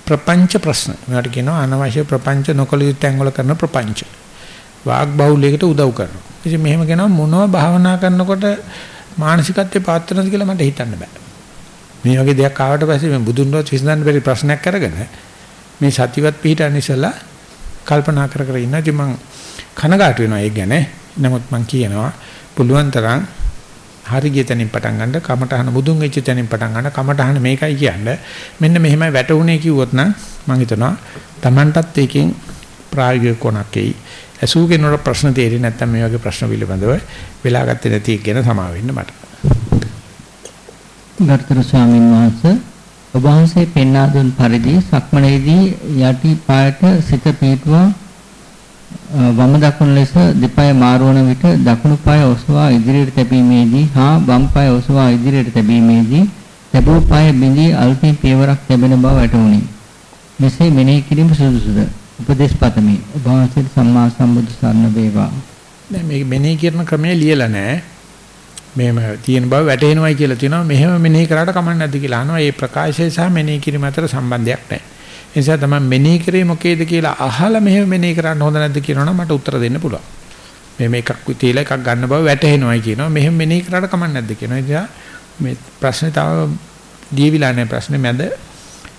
ප්‍රපංච ප්‍රශ්න. මේවට කියනවා අනවශ්‍ය ප්‍රපංච නොකල යුත්තන් වල කරන ප්‍රපංච. වාග් බහුලයකට උදව් කරනවා. ඉතින් මෙහෙම කියනවා මොනවා භාවනා කරනකොට මානසිකත්වයේ පාත්‍රනද කියලා මට හිතන්න බෑ. මේ වගේ දෙයක් ආවට පස්සේ මේ බුදුන්වත් විසඳන්න බැරි ප්‍රශ්නයක් අරගෙන මේ සතිවත් පිළිටන් ඉස්සලා කල්පනා කර කර ඉන්න ඉතින් මං කනගාටු වෙනවා ඒ ගැන. නමුත් මං කියනවා පුළුවන් තරම් හරි ගිය තැනින් පටන් ගන්න කමටහන බුදුන් වෙච්ච තැනින් පටන් ගන්න කමටහන මේකයි කියන්නේ. මෙන්න මෙහෙමයි වැටුනේ කිව්වොත් නම් මං හිතනවා Tamanටත් ඒකෙන් ප්‍රායෝගික කොනක් එයි. ඇසූ කෙනෙකුට ප්‍රශ්න තේරෙන්නේ නැත්නම් මේ වගේ ප්‍රශ්න පිළිබඳව වෙලා ගත්තේ නැති එක ගැන සමා වෙන්න මට. ගරුතර ස්වාමීන් වහන්සේ ඔබ වහන්සේ පෙන්වා දුන් පරිදි සක්මණේදී යටි පායට සිත පීටුවා වම දකුණු ලෙස දෙපය මාරුවන විට දකුණු පාය ඔසවා ඉදිරියට තැබීමේදී හා වම් පාය ඔසවා ඉදිරියට තැබීමේදී තැබූ පාය බිඳී අල්පින් පියවරක් ලැබෙන බව වැටහුණි. මෙසේ මෙනෙහි කිරීම සුදුසුද? උපදේශ පතමි. ඔබ වහන්සේට සම්මා සම්බුදු සරණ වේවා. දැන් මේ මෙනෙහි කරන ක්‍රමය ලියලා නැහැ. මෙහෙම තියෙන බව වැටහෙනවයි කියලා තියෙනවා මෙහෙම මෙනෙහි කරාට කමක් නැද්ද කියලා අහනවා ඒ ප්‍රකාශය සහ මෙනෙහි කිරීම අතර සම්බන්ධයක් නැහැ ඒ නිසා තමයි මෙනෙහි කරේ මොකේද කියලා අහලා මෙහෙම මෙනෙහි කරන්න හොඳ නැද්ද කියනවනම් මට උත්තර දෙන්න පුළුවන්. මේ මේකක් තියලා එකක් ගන්න බව වැටහෙනවයි කියනවා. මෙහෙම මෙනෙහි කරාට කමක් නැද්ද කියනවා. ඒ නිසා මේ ප්‍රශ්නේ තව දීවිලා නැහැ ප්‍රශ්නේ මැද.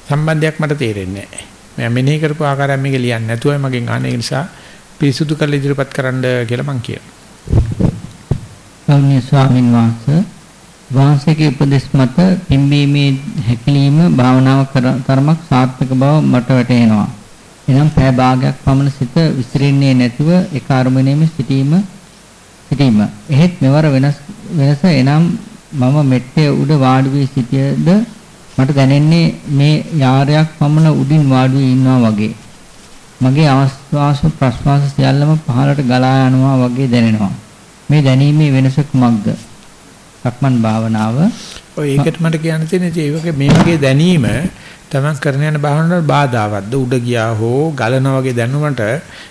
සම්බන්ධයක් මට තේරෙන්නේ නැහැ. මම මෙනෙහි කරපු ආකාරයෙන් මේක ලියන්නේ නැතුවයි මගෙන් අහන්නේ ඒ නිසා පිරිසුදු කරලා ඉදිරිපත් කරන්න කියලා මම කියනවා. ගෞරවනීය ස්වාමින් වහන්සේ වහන්සේගේ උපදෙස් මත පිම්බීමේ හැකිලිම භාවනාව තරමක් සාර්ථක බව මට වැටහෙනවා. එනම් පෑ භාගයක් පමණ සිත විසිරෙන්නේ නැතිව එක අරමුණේම සිටීම සිටීම. එහෙත් මෙවර වෙනස් වෙනස එනම් මම මෙට්ටේ උඩ වාඩි වී සිටියද මට දැනෙන්නේ මේ යාරයක් පමණ උඩින් වාඩි වී ඉන්නවා වගේ. මගේ ආස්වාස ප්‍රස්වාස සියල්ලම පහළට ගලා යනවා වගේ දැනෙනවා. මේ දැනීමේ වෙනස කුමක්ද? සක්මන් භාවනාව. ඔය ඒකට මට කියන්න තියෙන්නේ ඒ වගේ මේ වගේ දැනීම තමන් කරන යන භාවනාවට බාධාවත්ද උඩ ගියා හෝ ගලන වගේ දැනුමට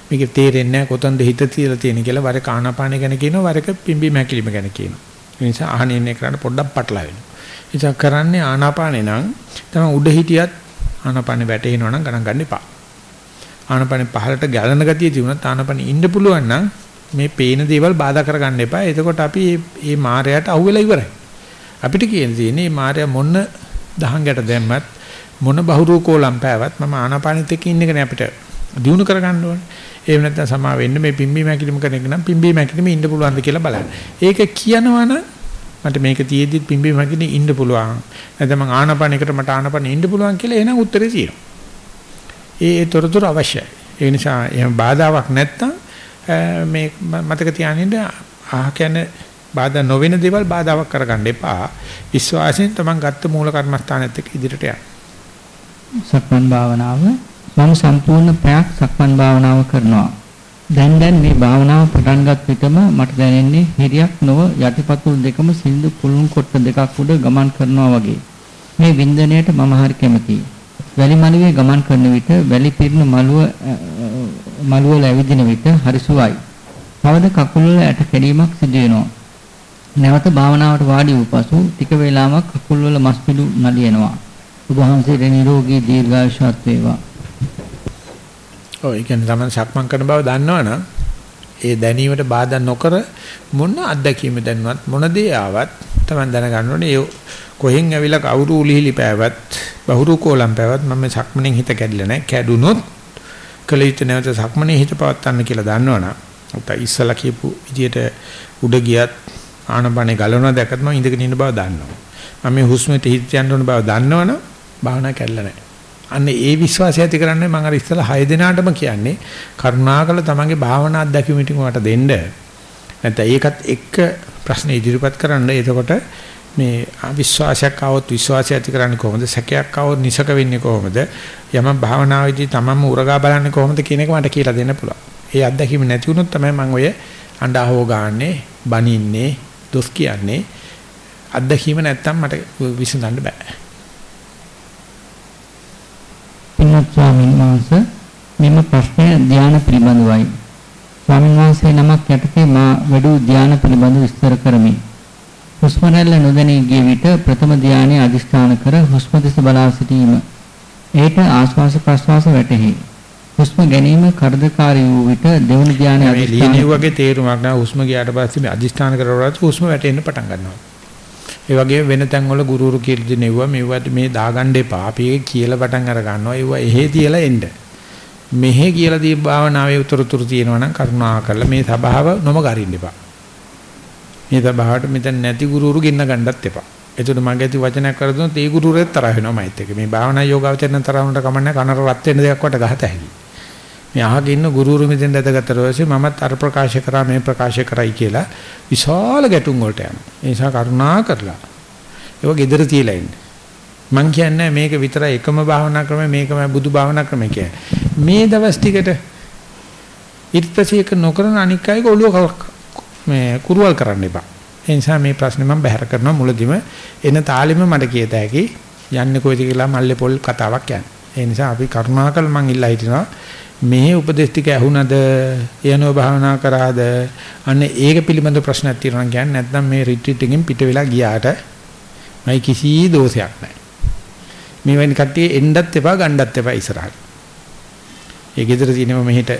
මේක තේරෙන්නේ නැහැ කොතනද හිත තියලා තියෙන කියලා වර කානාපාන ගැන කියනවා වරක පිම්බි මැකිලිම ගැන කියනවා. ඒ නිසා අහනින්නේ කරන්න පොඩ්ඩක් පටලවා වෙනවා. නිසා කරන්නේ ආනාපානේ නම් තමයි උඩ හිටියත් ආනාපානේ වැටෙනවා නම් ගණන් ගන්න එපා. ආනාපානේ පහළට ගැලන ගතිය තිබුණත් ආනාපානේ ඉන්න පුළුවන් නම් මේ පේන දේවල් බාධා කරගන්න එපා. එතකොට අපි මේ මායයට අහුවෙලා ඉවරයි. අපිට කියන තියෙන්නේ මේ මායя මොන දහංගට දැම්මත් මොන බහුරූ කෝලම් පෑවත් මම ආනාපානෙත් එක්ක ඉන්න එකනේ අපිට දිනු කරගන්න ඕනේ. එහෙම නැත්නම් සමා වෙන්න මේ පිම්බි මැකිලිම කෙනෙක් නම් පිම්බි මැකිලිම ඉන්න පුළුවන්ද කියලා බලන්න. ඒක කියනවනම් මට මේක තියෙද්දි පිම්බි මැකිලිම ඉන්න පුළුවන්. නැත්නම් මම ආනාපානෙකට මට ආනාපානෙ ඉන්න පුළුවන් කියලා එහෙනම් උත්තරේ තියෙනවා. ඒ ඒ තොරතුරු අවශ්‍යයි. ඒ නිසා එහෙම බාධාවක් නැත්නම් මේ මතක තියාගන්න ආහ කියන්නේ බාධා නොවන දේවල් බාධාවක් කරගන්න එපා. විශ්වාසයෙන් තමන් ගත්ත මූල කර්මස්ථානෙත් එක්ක ඉදිරියට යන්න. සක්මන් භාවනාව මම සම්පූර්ණ පැයක් සක්මන් භාවනාව කරනවා. දැන් දැන් මේ භාවනාව පටන් ගත් විටම මට දැනෙන්නේ හිරියක් නොව යටිපතුල් දෙකම සින්දු පුළුන් කොට්ට දෙකක් උඩ ගමන් කරනවා වගේ. මේ වින්දනයට මම හරි කැමතියි. වැලි මළුවේ ගමන් කරන විට වැලි පිරෙන මළුව මළුවල ඇවිදින විට හරි සුවයි. තවද කකුල් වල ඇට කැඩීමක් සිදු වෙනවා. නැවත භාවනාවට වාඩි වූ පසු ටික වේලාවක් කකුල් වල මස් පිඩු නලියනවා. ඔබ වහන්සේට නිරෝගී දීර්ඝායුෂත් වේවා. ඔව් ඒ කියන්නේ තමයි සක්මන් කරන බව දන්නවනම් ඒ දැනීමට බාධා නොකර මොන අත්දැකීම දැනුවත් මොන දේ ආවත් තමයි දැනගන්න ඕනේ. ඒ කොහෙන් ඇවිල්ලා කවුරු උලිහිලි පෑවත් බහුරු කෝලම් පෑවත් මම සක්මනේ හිත කැඩිලා නැහැ. කැඩුනොත් කලිත නැවත සක්මනේ හිත පවත්වන්න කියලා දන්නවනම් උත ඉස්සලා කියපු විදියට උඩ ගියත් ආනපනේ ගලවනවා දැකත් මම ඉඳගෙන ඉන්න බව දන්නවා. මම මේ හුස්මට හිත යන්න ඕන බව දන්නවනම් භාවනා කැඩලා නැහැ. අන්න ඒ විශ්වාසය ඇති කරන්නේ මම අර ඉස්සලා 6 දිනාටම කියන්නේ කරුණාකර තමන්ගේ භාවනා අධ්‍යක්ෂ මීටින් වලට දෙන්න. නැත්නම් ඒකත් එක්ක ප්‍රශ්න ඉදිරිපත් කරන්න. එතකොට මේ අවිශ්වාසයක් આવොත් විශ්වාසය ඇති කරන්නේ කොහොමද? සැකයක් આવොත් නිසක වෙන්නේ කොහොමද? යම භාවනාවේදී තමන්ම උරගා බලන්නේ කොහොමද කියන එක මට කියලා දෙන්න පුළුවන්. ඒ අත්දැකීම නැති වුණොත් තමයි මම ඔය අඬහව ගාන්නේ, බනින්නේ, දොස් කියන්නේ. අත්දැකීම නැත්තම් මට විසඳන්න බෑ. පින්වත් ස්වාමීන් වහන්සේ මෙම ප්‍රශ්නය ධානය පිළිබඳවයි. ස්වාමීන් වහන්සේ නමක් යටතේ මා වැඩි ධානය පිළිබඳව විස්තර කරමි. හුස්ම රැල්ල නොදැනී ගිය විට ප්‍රථම ධානයේ අදිෂ්ඨාන කර හුස්ම දෙස බලා සිටීම. ඒට ආශ්වාස ප්‍රශ්වාස වැටහි. හුස්ම ගැනීම කරදකාරී වූ විට දෙවන ධානයේ අදිෂ්ඨාන වගේ තේරුමක් නෑ හුස්ම ගියාට පස්සේ මේ අදිෂ්ඨාන කරවලත් හුස්ම වැටෙන්න පටන් ගන්නවා. ඒ වගේම වෙන තැන්වල ගුරුුරු කියලා දෙනෙව්වා මෙව්වට මේ දාගන්න එපා. අපි ඒක කියලා පටන් අර ගන්නවා. ඒව එහෙ තියලා එන්න. මෙහෙ කියලා දී භාවනාවේ උතුරුතුරු තියෙනවා නම් කරුණා කරලා මේ සබාව නොම ගරින්න එපා. මේ සබාවට මෙතන නැති ගුරුුරු ගෙන්න ගන්නත් එපා. එතකොට මගේ ඇති වචනයක් කර දුන්නොත් ඒ ගුරුුරෙත් තරහ වෙනවා මයිත් එක. මේ භාවනා යෝගාවචරණ තරහ වුණට කමන්නේ කනර රත් වෙන දෙයක් වට ගහත හැකි. මේ අහගෙන ඉන්න ගුරුුරු මෙතෙන් දැදගත්තට පස්සේ මමත් අර ප්‍රකාශ කරා මේ ප්‍රකාශ කරයි කියලා විශාල ගැටුම් වලට යනවා. ඒ නිසා කරුණා කරලා ඒක gedara තියලා ඉන්න. මං කියන්නේ මේක විතරයි එකම භාවනා ක්‍රමය මේකම බුදු භාවනා ක්‍රමය කියන්නේ. මේ දවස් ටිකට ඊටපස්සේ නොකරන අනික් අයක ඔළුව මේ කුරුවල් කරන්න එපා. ඒ නිසා මේ ප්‍රශ්නේ මම බහැර කරනවා මුලදිම එන තාලෙම මට කියත හැකි යන්නේ කොයිද කියලා මල්ලේ පොල් කතාවක් යන්නේ. ඒ නිසා අපි කරුණාකර මං ඉල්ලා හිටිනවා මේ උපදේශ ටික ඇහුණද එයනෝ භාවනා කරාද? අන්න ඒක පිළිබඳ ප්‍රශ්නයක් තියෙනවා කියන්නේ නැත්නම් මේ රිට්‍රීට් එකෙන් පිට වෙලා ගියාට මයි කිසි දෝෂයක් නැහැ. මේ වෙන කට්ටිය එන්නත් එපා ගන්නත් එපා ඉස්සරහට. ඒ ගෙදර තියෙනව මෙහෙට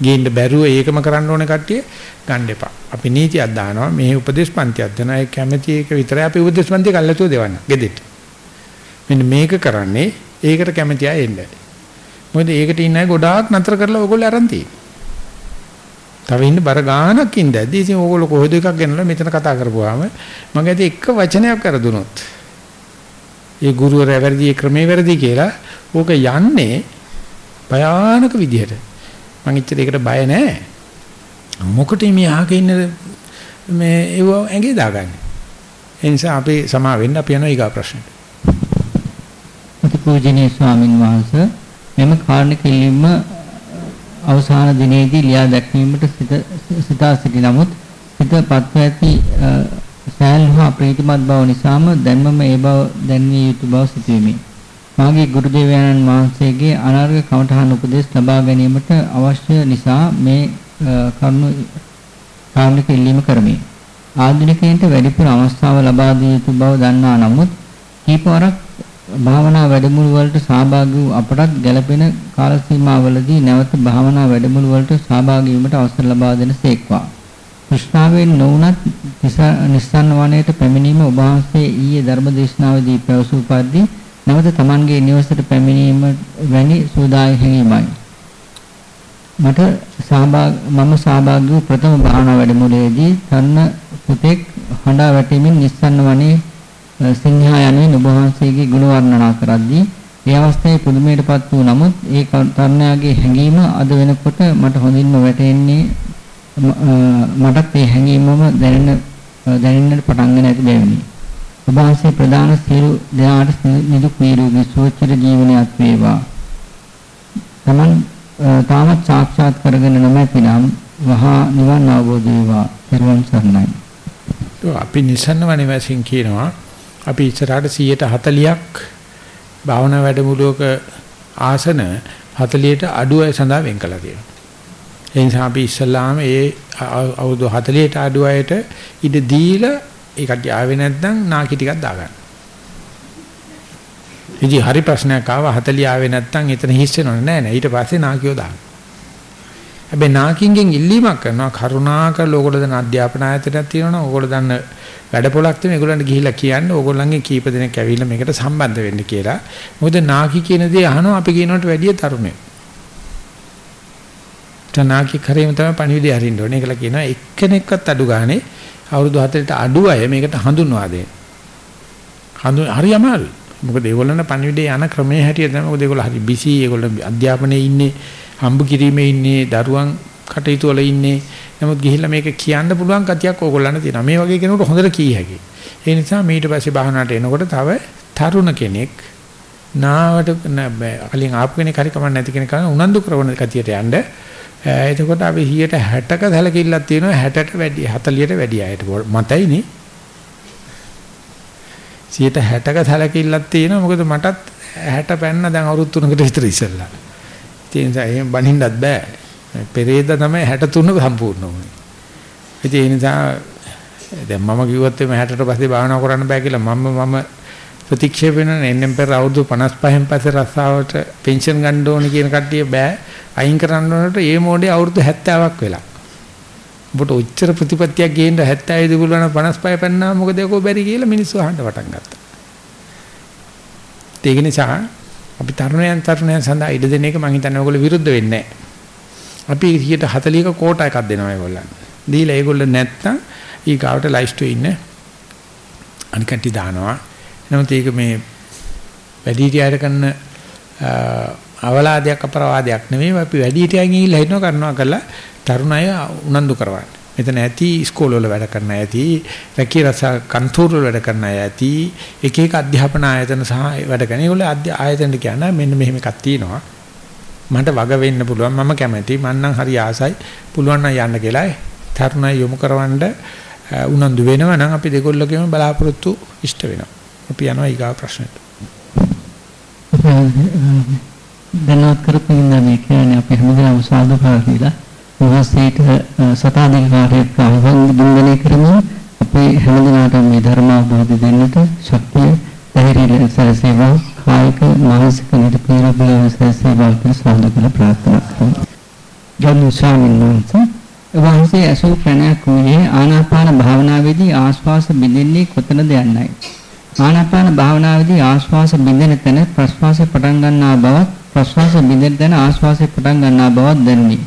ගේන්න බැරුව ඒකම කරන්න ඕනේ කට්ටිය ගන්න එපා. අපි නීතියක් දානවා මේ උපදේශ පන්තියක් දෙනවා. ඒ කැමැති එක විතරයි. අපි උපදේශ පන්තිය කල්ලාතුව දෙවන්න ගෙදෙට මෙන්න මේක කරන්නේ ඒකට කැමැති අය එන්නේ. මොකද ඒකට ඉන්න අය ගොඩාක් නතර කරලා ඕගොල්ලෝ අරන් තියෙන්නේ. තව ඉන්න බර ගානක් ඉඳද්දි ඉතින් ඕගොල්ලෝ කොහෙද එකක් ගෙනලා මෙතන කතා කරපුවාම මම ඇති එක වචනයක් කර දුනොත් ඒ ගුරුවරයා වැරදි ඒ ක්‍රමේ වැරදි කියලා ඕක යන්නේ භයානක විදිහට. මං ඉච්චර ඒකට බය නෑ. මොකට මේ අහක ඉන්න මේ ඒව ඇඟේ දාගන්නේ. ඒ නිසා අපි සමා වෙන්න අපි යනවා ඊගා ප්‍රශ්නෙට. අතිපූජනීය ස්වාමින් වහන්සේ මෙම කාරණ කිලින්ම අවසාන දිනේදී ලියා දැක්වීමට සිතා සිටි නමුත් සිතපත්ව ඇති සෑල්හු අප්‍රීතිමත් බව නිසාම දැන්මම ඒ බව දැන්විය යුතු බව සිතුවෙමි. මාගේ ගුරු දේවයන්න් වහන්සේගේ අනාර්ග කමඨහන් උපදෙස් ලබා ගැනීමට අවශ්‍ය නිසා මේ කරුණු කාරණක ඉල්ලීම කරමි. ආධුනිකයන්ට වැඩිපුර අවස්ථාව ලබා දිය යුතු බව දන්නා නමුත් කීපවරක් භාවනා වැඩමුළු වලට සහභාගී වූ අපටත් ගැළපෙන කාල සීමාවලදී නැවත භාවනා වැඩමුළු වලට සහභාගී වීමට අවසර ලබා දෙන සේක්වා. කෘෂ්ණාවෙන් නොඋනත් නිස්සන්න වනයේට පැමිණීම ඔබ වහන්සේ ඊයේ ධර්ම දේශනාවේදී පැවසූ පරිදි නැවත Tamanගේ නිවසට පැමිණීම වැනි සෝදායි හැඟීමයි. මට සහභාග මම සහභාගී වූ ප්‍රථම භාවනා වැඩමුළුවේදී තන්න පුතෙක් හඬා වැටීමෙන් නිස්සන්න වනයේ සිංහා යනුවෙන් ඔබ වහන්සේගේ ගුණ වර්ණනා කරද්දී ඒ අවස්ථාවේ පුදුමයටපත් වූ නමුත් ඒ තරුණයාගේ හැඟීම අද වෙනකොට මට හොඳින්ම වැටහෙන්නේ මටත් ඒ හැඟීමම දැනෙන දැනෙන්නට පටන් ගෙන ඇති බැවිනි. ඔබ වහන්සේ ප්‍රදාන සියලු දෙනාට නිදුක් නිරෝගී සුවචිර ජීවනයක් වේවා. තමන් තාමත් සාක්ෂාත් කරගෙන නොමැතිනම් වහා නිවන් අවබෝධ වේවා. පෙරවන් සරණයි. අපි නිසන්නවනේ වශයෙන් කියනවා අපි ඉස්සරහට 140ක් භාවනා වැඩමුළුවක ආසන 40ට අඩු අය සඳහා වෙන් කළා තියෙනවා. ඒ නිසා අපි ඉස්සල්ලාම ඒ අවුරුදු 40ට අඩු අයට ඉඩ දීලා ඒ කට්ටිය ආවේ නැත්නම් නාකි ටිකක් දාගන්න. ඉතින් හරි ප්‍රශ්නයක් ආවා 40 ආවේ නැත්නම් එතන හිස් වෙනවනේ නෑ නෑ ඊට පස්සේ නාකියෝ දාන්න. හැබැයි නාකින්ගෙන් ඉල්ලීමක් කරනවා කරුණාකර ඕගොල්ලෝ දැන් අධ්‍යාපන ආයතනයක් තියෙනවනේ ඕගොල්ලෝ දන්න වැඩපොලක් තියෙන ඒගොල්ලන්ට ගිහිල්ලා කියන්න ඕගොල්ලන්ගේ කීප දෙනෙක් ඇවිල්ලා මේකට සම්බන්ධ වෙන්න කියලා. මොකද නාකි කියන දේ අහනවා අපි කියනකට වැඩිය තරුණයෝ. තනාකි කරේම තමයි පණිවිඩය හරින්න ඕනේ. ඒකලා කියනවා එක්කෙනෙක්වත් අඩු ගානේ අවුරුදු 4ට අඩු අය මේකට හඳුන්වා දෙන්න. හඳුන් හරි අමාරුයි. මොකද ඒගොල්ලන්ට පණිවිඩය යන ක්‍රමයේ හැටියට තමයි මොකද ඒගොල්ලෝ හරි බිසි ඒගොල්ලෝ අධ්‍යාපනයේ ඉන්නේ හම්බ කිරීමේ ඉන්නේ දරුවන් කටයුතු වල ඉන්නේ නමුත් ගිහිල්ලා මේක කියන්න පුළුවන් කතියක් ඕගොල්ලන්ට තියෙනවා. මේ වගේ කෙනෙකුට හොඳට කී හැකියි. ඒ නිසා ඊට පස්සේ බහනාට එනකොට තව තරුණ කෙනෙක් නාවට කලින් ආපු කෙනෙක් හරි කමක් නැති කෙනෙක් කරන උනන්දු කරන කතියට යන්න. එතකොට අපි 160ක සැලකිල්ලක් තියෙනවා. 60ට වැඩි 40ට වැඩි අයට මතයිනේ. 160ක සැලකිල්ලක් තියෙනවා. මොකද මටත් 60 පැන්න දැන් අවුරුදු 3කට විතර ඉස්සෙල්ලා. ඒ නිසා එහෙම බනින්නත් බෑ. පෙරේද තමයි 63 සම්පූර්ණ වුනේ. ඒ නිසා දැන් මම කිව්වොත් එimhe 60ට පස්සේ භාවනා කරන්න බෑ කියලා මම මම ප්‍රතික්ෂේප වෙනනේ එන්නම් පෙර අවුරුදු 55න් පස්සේ රස්සාවට පෙන්ෂන් ගන්න ඕනේ කියන කට්ටිය බෑ අයින් කරන්න ඕනට ඒ මොඩේ අවුරුදු 70ක් වෙලා. ඔබට ඔච්චර ප්‍රතිපත්තියක් ගේන්න 70 දිගුලන 55 පෙන්නා මොකද ඒකෝ බැරි කියලා මිනිස්සු අහන්න පටන් ගත්තා. ඒක නිසා අපි තරුණයන් තරුණයන් සඳහා ඉඩ දෙන එක මම හිතන්නේ ඔයගොල්ලෝ විරුද්ධ වෙන්නේ නැහැ. අපි 140ක කෝටා එකක් දෙනවා ඒගොල්ලන්. දීලා ඒගොල්ලෝ නැත්තම් ඊගාවට ලයිස්ට් ඉන්න අනිකට දානවා. නමුත් ඒක මේ වැඩිහිටියයට කරන අවලාදයක් අපරාධයක් නෙමෙයි අපි වැඩිහිටියන් ගිහිල්ලා හිටනවා කරනවා කරලා තරුණ අය උනන්දු කරවන්න. මෙතන ඇති ඉස්කෝල වල වැඩ කරන ඇති රැකී රස කන්තෝර වල වැඩ කරන අය ඇති එක එක අධ්‍යාපන ආයතන සහ වැඩ කරන ඒගොල්ලෝ ආයතන කියන මෙන්න මෙහෙම එකක් තියෙනවා. මට වග වෙන්න පුළුවන්. මම කැමැති. මන්නම් හරි ආසයි. පුළුවන් නම් යන්න කියලා. තරුණ අය යොමු කරවන්න උනන්දු වෙනවා නම් අපි දෙගොල්ලකම බලාපොරොත්තු ඉෂ්ට වෙනවා. අපි යනවා ඊගා ප්‍රශ්නෙට. දැනවත් කරපු ඉන්න මේ කියන්නේ අපි හැමදාම සාදුකාර කියලා. උන්වහන්සේට සතාධිකාරයක් අනුබන්ධනය කරමින් අපේ හැමදෙනාටම මේ ධර්ම අවබෝධ දෙන්නට ශක්තිය ධෛර්යය සැලසේවා. කායික මානසික නිරපීඩ සැලසේවා කියලා සාදුකල ප්‍රාර්ථනා කරමු. ජොනි ස්වාමීන් වහන්සේ වහන්සේ අසෝ ප්‍රණයක් වූයේ ආනාපාන භාවනාවේදී ආස්වාස බිඳෙන්නේ කොතනද යන්නයි. ආනාපාන භාවනාවේදී ආස්වාස බිඳෙන තැන ප්‍රස්වාසය පටන් ගන්නා බවත් ප්‍රස්වාස බිඳෙන තැන ආස්වාසය පටන් ගන්නා බවත් දැනුනි.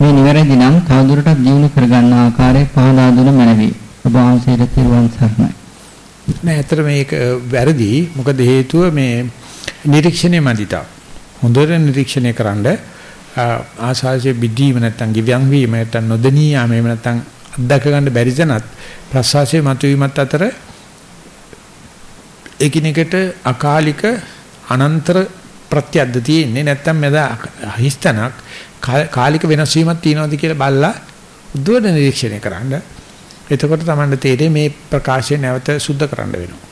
මේ නිවැරදි නම් තවදුරටත් දියුණු කරගන්න ආකාරය පහදා දුන මැනවි. ඔබ වහන්සේට තිරුවන් සරණයි. නෑ අතර මේක වැරදි. මොකද හේතුව මේ නිරීක්ෂණය මදිතා. හොඳට නිරීක්ෂණය කරන්ඩ ආසාසයේ බිදීම නැත්තම් ගිව්‍යං වීම නැත්තම් නොදෙනී යාම එහෙම නැත්තම් අත්දක ගන්න බැරි තැනත් ප්‍රසවාසයේ මතුවීමත් අතර එකිනෙකට අකාලික අනන්තර ප්‍රත්‍යද්ද තියෙන්නේ නැත්තම් මෙද හිස්තනක් කාලික වෙනස් වීමක් තියෙනවද කියලා බලලා උද්දවන නිරීක්ෂණය කරන්න. එතකොට තමයි තේරෙන්නේ මේ ප්‍රකාශය නැවත සුද්ධ කරන්න වෙනවා.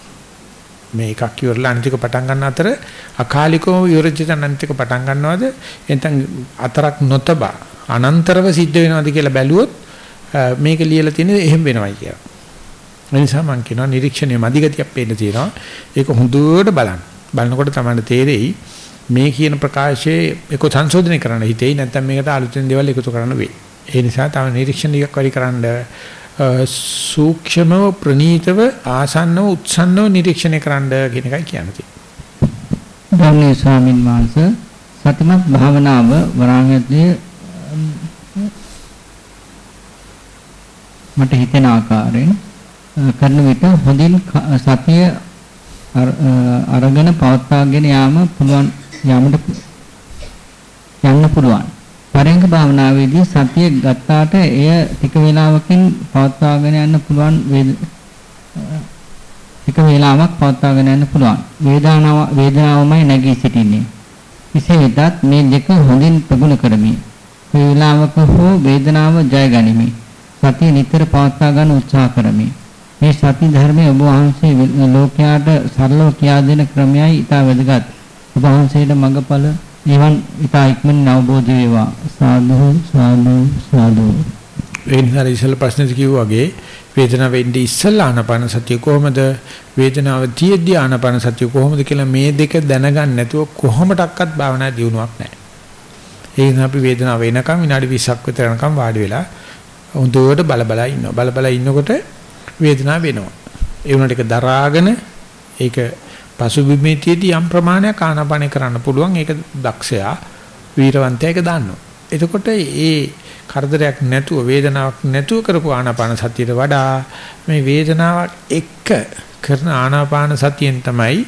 මේ එකක් ඉවරලා අනිතික පටන් ගන්න අතර අකාලිකව විවෘජිත අනිතික පටන් ගන්නවද එතෙන් අතරක් නොතබා අනන්තරව සිද්ධ වෙනවද කියලා බැලුවොත් මේක ලියලා තියෙන්නේ එහෙම වෙනවයි කියලා. ඒ නිසා මම කියනවා නිරීක්ෂණයේ මදිගතියක් පේන්න තියෙනවා. ඒක හොඳට බලන්න. බලනකොට තමයි තේරෙයි මේ කියන ප්‍රකාශයේ ඒක සංශෝධනය කරන්න හිතෙයි නැත්නම් මේකට අලුතෙන් දේවල් එකතු කරන්න වෙයි. ඒ නිසා තව නිරීක්ෂණ ටිකක් වැඩි කරන්න සූක්ෂමව ප්‍රනීතව ආසන්නව උත්සන්නව නිරීක්ෂණය කරන්න කියන එකයි කියන්නේ. ගෞරවනීය ස්වාමින් වහන්සේ සතිමත් භාවනාව වරාංගයේ මට හිතෙන ආකාරයෙන් කරන විට හොඳින් සතිය අරගෙන පවත්වාගෙන යාම පුළුවන් යමට යන්න පුළුවන්. පරයන්ක භාවනාවේදී සතිය ගත්තාට එය ටික වේලාවකින් පවත්වාගෙන යන්න පුළුවන් ටික වේලාවක් පවත්වාගෙන යන්න පුළුවන්. වේදනාව වේදනාවමයි නැගී සිටින්නේ. කෙසේ වෙතත් මේ දෙක හොඳින් ප්‍රගුණ කරමි. වේලාවක හෝ වේදනාව ජය ගනිමි. සතිය නිතර පවත්වා ගන්න උත්සාහ කරමි. මේ සති ධර්මයේ ඔබ වහන්සේ ලෝකයාට සරලව කියා දෙන ක්‍රමයයි ඊට වැදගත්. ඔබ වහන්සේට මඟඵල නිවන් ඊට ඉක්මනින් අවබෝධ වේවා. සාදු සාදු සාදු. ඒ නිසා ඉස්සෙල්ලා ප්‍රශ්නෙදි කිව්වා වගේ වේදනාව වෙන්නේ ඉස්සෙල්ලා ආනපන සතිය කොහොමද වේදනාව තියෙද්දි ආනපන සතිය කොහොමද කියලා මේ දෙක දැනගන්න නැතුව කොහොමඩක්වත් භාවනා දියුණුවක් නැහැ. ඒ නිසා අපි වේදනාව එනකම් විනාඩි 20ක් විතර යනකම් වාඩි වෙලා හොඳට බල බල ඉන්නවා. බල බල ඉන්නකොට වේදනාව වෙනවා. ඒ වුණාට ඒක දරාගෙන ඒක පසුබිමේදී යම් ප්‍රමාණයක් ආනාපානය කරන්න පුළුවන්. ඒක දක්ෂයා වීරවන්තයා ඒක දන්නවා. එතකොට ඒ කරදරයක් නැතුව වේදනාවක් නැතුව කරපු ආනාපාන සතියට වඩා මේ වේදනාවක් එක්ක කරන ආනාපාන සතියෙන් තමයි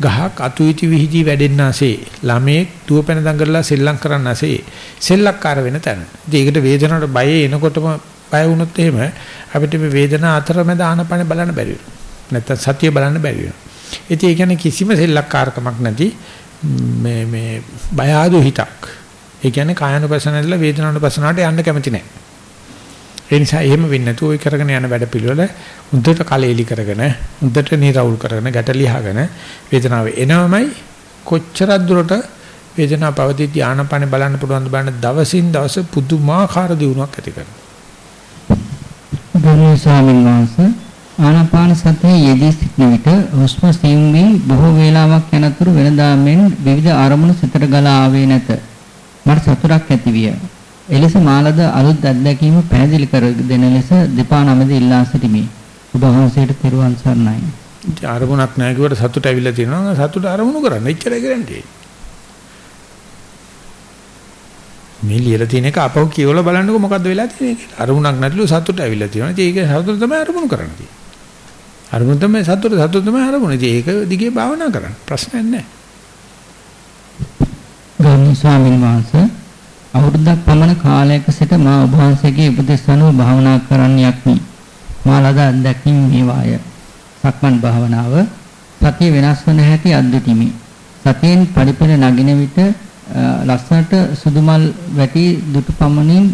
ගහක් අතුයිති විහිදී වැඩෙන්නාසේ ළමේ දුවපැන දඟලලා සෙල්ලම් කරන්නාසේ සෙල්ලක්කාර වෙන තැන. ඉතින් ඒකට වේදනාවට බය එනකොටම බය වුණොත් එහෙම අපිට මේ වේදනාව අතරමැද ආනාපාන බලන්න බැරි වෙනවා. නැත්තම් සතිය බලන්න බැරි වෙනවා. ඉතින් ඒ කියන්නේ කිසිම සෙල්ලක්කාරකමක් නැති මේ මේ බය ආදු හිතක්. ඒ කියන්නේ කායනුපසනාවල වේදනානුපසනාවට යන්න කැමති නැහැ. ඒ නිසා එහෙම වෙන්නේ නැතුව ওই කරගෙන යන වැඩ පිළිවෙල උද්දට කලෙලි කරගෙන උද්දට නිරවුල් කරගෙන ගැටලිහගෙන වේදනාව එනවමයි කොච්චරක් දුරට වේදනාව පවතිද්දී ආනපන බලන්න පුළුවන් ද බලන්න දවසින් දවස පුදුමාකාර දියුණුවක් ඇති කරනවා. ගෞරවනීය ස්වාමීන් වහන්සේ ආනාපාන සතියේ යෙදී සිටින විට හුස්ම සියුම් වී බොහෝ වේලාවක් යනතුරු වෙනදා මෙන් විවිධ අරමුණු සිතට ගලා ආවේ නැත. මට සතුටක් ඇති විය. එලෙස මාලද අලුත් අත්දැකීම පැහැදිලි කර දෙන ලෙස දෙපා නමද ඉල්ලා සිටිමි. ඔබ වහන්සේට තෙරුවන් සරණයි. අරමුණක් නැහැ කිව්වට සතුට ඇවිල්ලා තියෙනවා. සතුට අරමුණු කරන්න. එච්චරයි කරන්නේ. මේ ලියලා තියෙන එක අපව කියවලා බලන්නකො මොකද්ද වෙලා තියෙන්නේ කියලා. අරමුණක් නැතිලු සතුට ඇවිල්ලා තියෙනවා. ඉතින් ඒක සතුට තමයි අරමුණු කරන්නේ. අරමුණ තමයි සතුට සතුට තමයි අරමුණ. ඉතින් ඒක දිගේ භාවනා කරන්න. ප්‍රශ්නයක් නැහැ. ගෞරවනීය ස්වාමීන් වහන්සේ අවුරුද්දක් පමණ කාලයක සිට මා ඔබ වහන්සේගේ උපදෙස් අනුව භාවනා කරන්න යක්මි. මා ලද අත්දැකීම් මේවාය. සක්මන් භාවනාව සතිය වෙනස් වන හැටි අද්දුටිමි. සතියෙන් පරිපල නගින විට ලස්සනට සුදු මල් වැටි දුටු පමණින්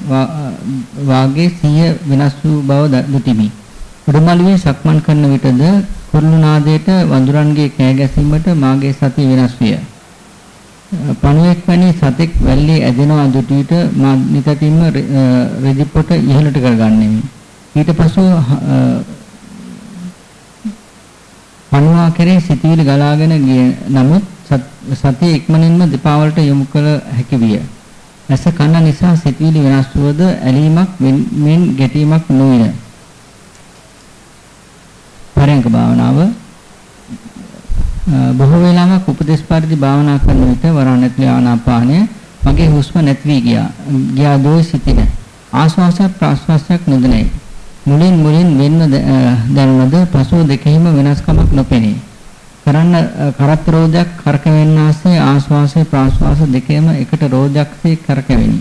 වාගේ සිය වෙනස් වූ බව දුටිමි. උඩමළුවේ සක්මන් කරන විටද කුරුළු නාදයට වඳුරන්ගේ කෑ ගැසීමට මාගේ සතිය වෙනස් විය. පණුවෙක් වැනි සතෙක් වැල්ලේ ඇදෙනවා දුටු විට මා නිතින්ම රෙදිපොට ඉහළට කරගන්නෙමි. ඊට පසු පණුවා කෙරේ සිටිවිලි ගලාගෙන ගිය නමුත් සතිය ඉක්මනින්ම දෙපා වලට යොමු කළ හැකි විය. ඇස කන නිසා සිටිවිලි වෙනස් වුවද ඇලීමක් මෙන් ගැටීමක් නොවිය. පරයන්ක භාවනාව බොහෝ වේලාවක් උපදේශ පරිදි භාවනා කරන විට වරණත්ලි ආනාපානය මගේ හුස්ම නැති වී ගියා. ගියා දෝ සිටින. ආශ්වාසයක් ප්‍රාශ්වාසයක් නොදැනේ. මුලින් මුලින් වෙන්න දැනුණද පසුව දෙකෙහිම වෙනස්කමක් නොපෙනේ. කරන්න කරත් රෝධයක් කරකවෙන්නාසේ ආශ්වාසය ප්‍රාශ්වාස දෙකේම එකට රෝධයක්සේ කරකවෙනි.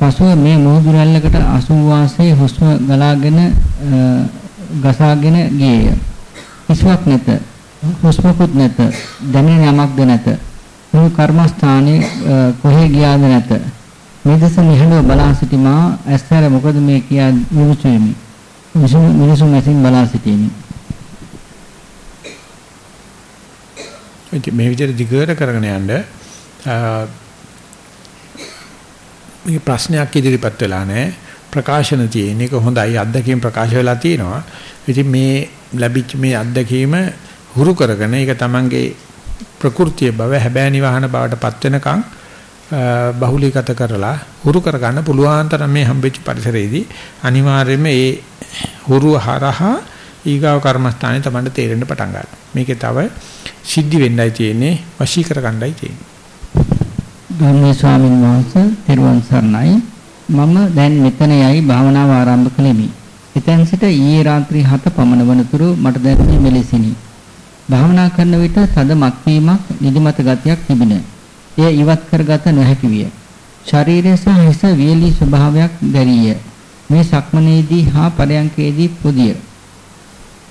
පසුව මේ මුහුදු රැල්ලකට 80 වාසයේ හුස්ම ගලාගෙන ගසාගෙන ගියේය. කිසිවක් නැත. හුස්මකුත් නැත. දැනෙන යමක්ද නැත. මුළු කර්මස්ථානයේ කොහේ ගියාද නැත. මේ දෙස නිහඬව බලා සිටිමා ඇස්තර මොකද මේ කියා විමුචෙමි. මිනිසුන් ඇසින් බලා සිටීමි. මේ විදිහට දිගට කරගෙන යන්න මේ ප්‍රශ්නයක් ඉදිරිපත් වෙලා නැහැ. ප්‍රකාශන තියෙන එක හොඳයි අත්දැකීම් ප්‍රකාශ වෙලා තියෙනවා. ඉතින් මේ ලැබිච්ච මේ අත්දැකීම හුරු කරගෙන ඒක තමන්ගේ ප්‍රകൃතිය බව හැබෑ නිවහන බවට පත් වෙනකන් බහුලීගත කරලා හුරු කරගන්න පුළුවන් තරම් මේ හම්බෙච්ච පරිසරයේදී අනිවාර්යයෙන්ම මේ හුරු හරහා ඊගාව කර්මස්ථානේ තමන්ට තේරෙන්න පටන් ගන්නවා. මේකේ තව සිද්ධි වෙන්නයි තියෙන්නේ වශී කරගන්නයි තියෙන්නේ. ගෞරවනීය ස්වාමීන් වහන්සේ තෙරුවන් සරණයි. මම දැන් මෙතන යයි භාවනාව ආරම්භ කළෙමි. එතෙන් සිට ඊයේ රාත්‍රී 7 පමණ වනතුරු මට දැනුනේ මෙලෙසිනි. භාවනා කරන විට තද මත්වීමක් නිදිමත ගතියක් තිබින. එය ඉවත් කරගත නොහැකි විය. ශරීරය සහ හිස වියලි ස්වභාවයක් දැරිය. මේ සක්මනේදී හා පරයන්කේදී පොදිය.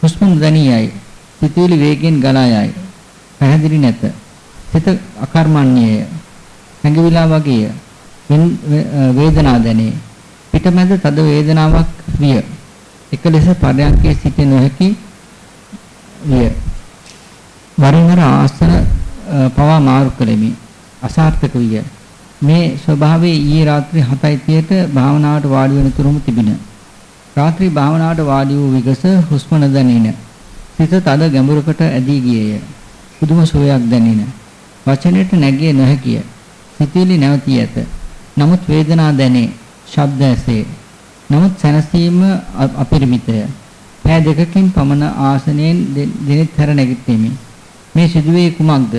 හුස්ම දැනියයි. සිතුවිලි වේගෙන් ගලා යයි. පැහැදිලි නැත. සිත අකර්මණ්‍යය. හැඟවිලා වගේය. වේදනා දැනේ. පිටමැද තද වේදනාවක් විය. එක ලෙස පරයන්කේ සිටින නොහැකි විය. වරින් වර ආසන පවා මාරු කළෙමි. අසාර්ථක විය. මේ ස්වභාවයේ ඊයේ රාත්‍රී 7:30ට භාවනාවට වාඩි වෙන තුරුම තිබින. රාත්‍රී භාවනාවට වාඩි වූ විගස හුස්ම නොදැනින. සිත තද ගැඹුරකට ඇදී ගියේය. පුදුම සුවයක් දැනින. වචනයට නැගිය නොහැකිය. සිතවිලි නැවතී ඇත. නමුත් වේදනා දැනේ. ශබ්ද ඇසේ. නමුත් සැනසීම අපරිමිතය. පෑ දෙකකින් පමණ ආසනයෙන් දිනෙත් හැර නැගිටෙමි. මේ සිදුවේ කුමක්ද?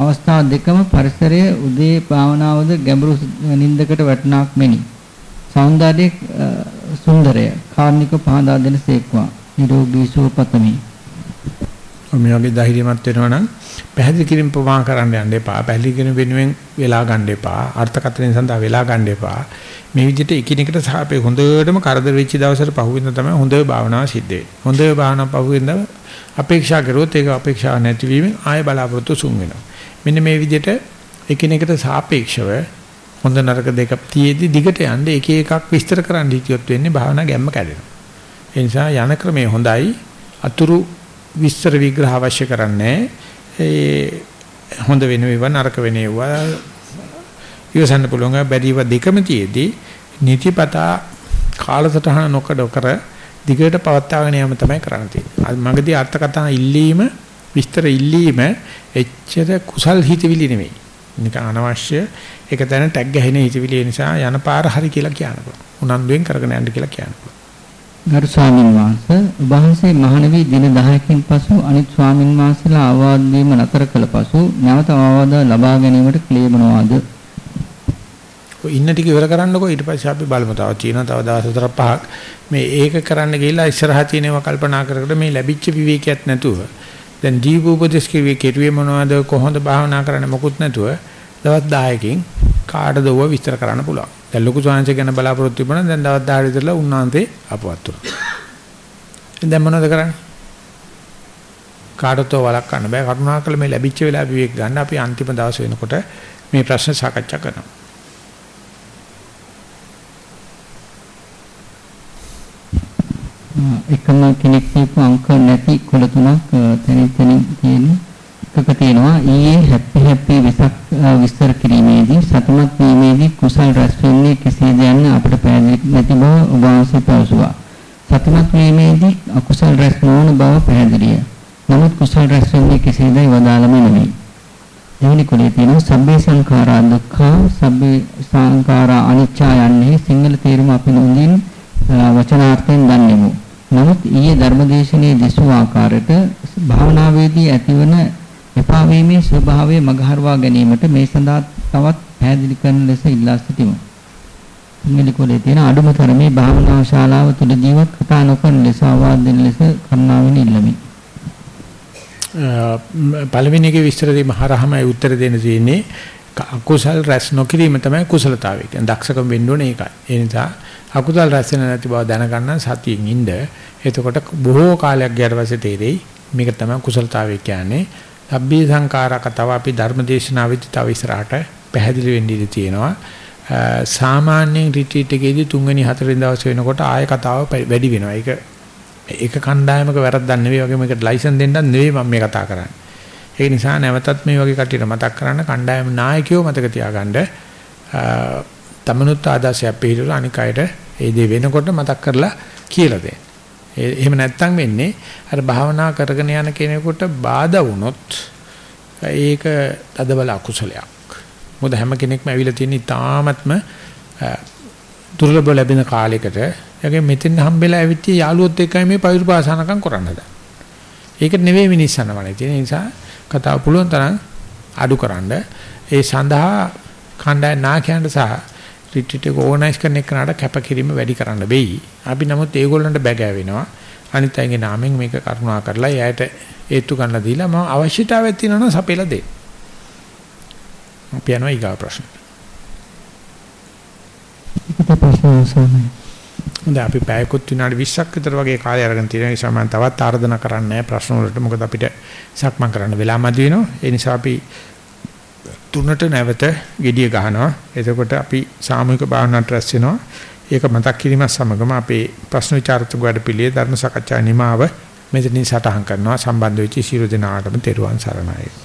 අවස්ථා දෙකම පරිසරය උදේ භාවනාවද ගැඹුරු නින්දකට වැටුණාක් මෙනි. సౌందර්යයේ සුන්දරය කාර්නික පහදා දෙන සේක්වා. නිරෝගී සුව පතමි. මේ වගේ ධෛර්යමත් වෙනවා නම් පැහැදිලි කිරීම ප්‍රමාණ කරන්න යන්න එපා. පැහැදිලි කිරීම වෙනුවෙන් වෙලා ගන්න එපා. අර්ථකථනය සඳහා වෙලා ගන්න එපා. මේ විදිහට එකිනෙකට සාපේ හොඳටම කරදර වෙච්ච දවසට පහුවෙන්ද තමයි හොඳ භාවනාව සිද්ධ වෙන්නේ. හොඳ භාවනාව පහුවෙන්ද අපේක්ෂා කරුවොත් ඒක අපේක්ෂා නැතිවීමෙන් ආය බලාපොරොත්තු සුන් වෙනවා. මෙන්න මේ විදිහට එකිනෙකට සාපේක්ෂව හොඳ නරක දෙක තියේදී දිගට යන්න එක එකක් විස්තර කරන්න හිතියොත් වෙන්නේ භාවනා ගැම්ම කැඩෙනවා. ඒ නිසා යන ක්‍රමය හොඳයි. අතුරු විස්තර විග්‍රහ අවශ්‍ය කරන්නේ ඒ හොඳ වෙන ඒවා නරක වෙන ඒවා ඉවසන්න පුළුවන් බැරිව දෙකම තියේදී නිතිපතා කාලසටහන නොකඩ කර දිගට පවත්වාගෙන යාම තමයි කරන්න තියෙන්නේ. මගදී අර්ථකථන ඉල්ලීම විස්තර ඉල්ලීම එච්චර කුසල් හිතවිලි නෙමෙයි. නිකන් අනවශ්‍ය එක තැන ටැග් ගහන හිතවිලි නිසා යන පාර හරි කියලා කියනවා. උනන්දුවෙන් කරගෙන යන්න කියලා කියනවා. ගරු ස්වාමීන් වහන්සේ වහන්සේ මහණවි දින 10කින් පසු අනිත් ස්වාමීන් වහන්සේලා ආවාද දීම නතර කළ පසු නැවත ආවාද ලබා ගැනීමට ක්ලේමනවාද? ඔය ඉන්න ටික ඉවර කරන්නකෝ. ඊට පස්සේ අපි බලමු. තව තියෙනවා තව දවස් හතර පහක්. මේ ඒක කරන්න ගිහිල්ලා ඉස්සරහා තියෙනවා කල්පනා කර කර මේ ලැබිච්ච විවේකයක් නැතුව. දැන් දීප උපදේශ කිව්වේ කෙරුවේ මොනවද කොහොමද භාවනා කරන්නේ මොකුත් නැතුව දවස් 10කින් කාටද ඔව විස්තර කරන්න පුළුවන්. දැන් ලොකු ස්වාමීන් ගැන බලාපොරොත්තු තිබුණා දැන් දවස් 10 විතරලා උන්වහන්සේ අපවත් වුණා. දැන් මොනවද කරන්නේ? කාටතෝ වළක්වන්න බෑ කරුණාකර මේ ලැබිච්ච වෙලාව විවේක ගන්න අපි අන්තිම දවස් වෙනකොට මේ ප්‍රශ්න සාකච්ඡා කරනවා. එකම කෙනෙක් කියපු අංක නැති කුල තුනක් තනින් තනින් තියෙනවා. එකක තියෙනවා ඊයේ හැපි හැපි විසක් විස්තර කිරීමේදී සතුටුමත් වීමේදී කුසල් රැස් වෙන්නේ කෙසේද යන්න අපට පැහැදිලි නැති බව ඔබ වහන්සේ පැවසුවා. සතුටුමත් වීමේදී අකුසල් රැස් නොවන බව පැහැදිලිය. නමුත් කුසල් රැස් වෙන්නේ කෙසේදයි වදාළම නෙමෙයි. දෙවෙනි කුලේ තියෙනවා සබ්බේ සංඛාරා දුක්ඛා සබ්බේ සංඛාරා අනිච්චා යන්නේ සිංහල තේරුම අපි නොඳින් වචනාර්ථයෙන් දන්නේමු. නමුත් ඊයේ ධර්මදේශනයේ දිසු ආකාරයට භාවනාවේදී ඇතිවන එපා වීමේ ස්වභාවය මගහරවා ගැනීමට මේ සඳහා තවත් පැහැදිලි කරන ලෙස ඉල්ලා සිටිමු. සිංහලිකෝලේ තියෙන අඩුම තරමේ භාවනා ශාලාව තුල ජීවත් කතා නොකරන ලෙස අවවාද දෙන ලෙස කරුණාවෙන් ඉල්ලමි. පළවෙනි එකේ විස්තර දීම හරහමයි උත්තර දෙන්න තියෙන්නේ. අකුසල් රැස් නොකිරීම තමයි කුසලතාවය. කියන්නේ දක්ෂකම් වෙන්න ඕනේ ඒකයි. ඒ නිසා අකුසල් රැස් වෙන නැති බව දැනගන්න සතියෙන් ඉන්න. එතකොට බොහෝ කාලයක් ගියාට පස්සේ තේරෙයි මේක තමයි කුසලතාවය කියන්නේ. සබ්බේ සංඛාරා කතාව අපි ධර්මදේශනාවෙදි තව ඉස්සරහට පැහැදිලි වෙන්න ඉඩ තියෙනවා. සාමාන්‍යයෙන් රිට්‍රීට් එකේදී තුන්වෙනි හතරවෙනි දවසේ වෙනකොට ආය කතාව වැඩි වෙනවා. ඒක ඒක කණ්ඩායමක වැරද්දක් නෙවෙයි වගේ මේකට ලයිසන් දෙන්නත් නෙවෙයි මම මේ කතා කරන්නේ. ඒ නිසා නැවතත් මේ වගේ කටියට මතක් කරන්න කණ්ඩායම නායකයෝ මතක තියාගන්න තමනුත් ආදාසයක් පිළිතුරු අනික අයට ඒ දේ වෙනකොට මතක් කරලා කියලා දෙන්න. එහෙම නැත්තම් වෙන්නේ අර භාවනා කරගෙන යන කෙනෙකුට බාධා වුණොත් ඒක තදබල අකුසලයක්. මොකද හැම කෙනෙක්ම ඇවිල්ලා තියෙන ඉතාමත්ම දුර්ලභ ලැබෙන කාලයකට යගේ මෙතෙන් හම්බෙලා ඇවිත් යාළුවොත් එක්කයි මේ පෛරුපාසනකම් කරන්න හදන්නේ. ඒක නෙවෙයි මිනිස්සනවනේ. ඒ නිසා කතාව පුළුවන් තරම් අඩුකරනද ඒ සඳහා කණ්ඩායම් නායකයන්ට සහ රිට්‍රීට් එක ඕගනයිස් කරන එකනට කැපකිරීම වැඩි කරන්න වෙයි. අපි නමුත් ඒගොල්ලන්ට බැගෑවෙනවා. අනිත් අයගේ නාමයෙන් මේක කරුණා කරලා එයාට ඒත්තු ගන්න දීලා මම අවශ්‍යතාවයක් තියෙනවා සපෙලා දෙන්න. අපි යනවා ඊගා ප්‍රශ්න. හොඳයි අපි පැයකුත් විනාඩි 20ක් විතර වගේ කාලය අරගෙන තියෙන නිසා මම තවත් ආර්දනා කරන්නේ ප්‍රශ්න වලට මොකද අපිට සක්මන් කරන්න වෙලා මදි වෙනවා. ඒ නිසා අපි තුනට නැවත gediya ගහනවා. එතකොට අපි සාමූහික භාවනාවට රැස් වෙනවා. ඒක මතක් කිරීමත් සමගම අපේ ප්‍රශ්න විචාරතු ගඩ පිළියේ ධර්ම සාකච්ඡා නිමාව මෙතනින් සටහන් කරනවා සම්බන්ධ වෙච්ච සියලු දෙනාටම තෙරුවන් සරණයි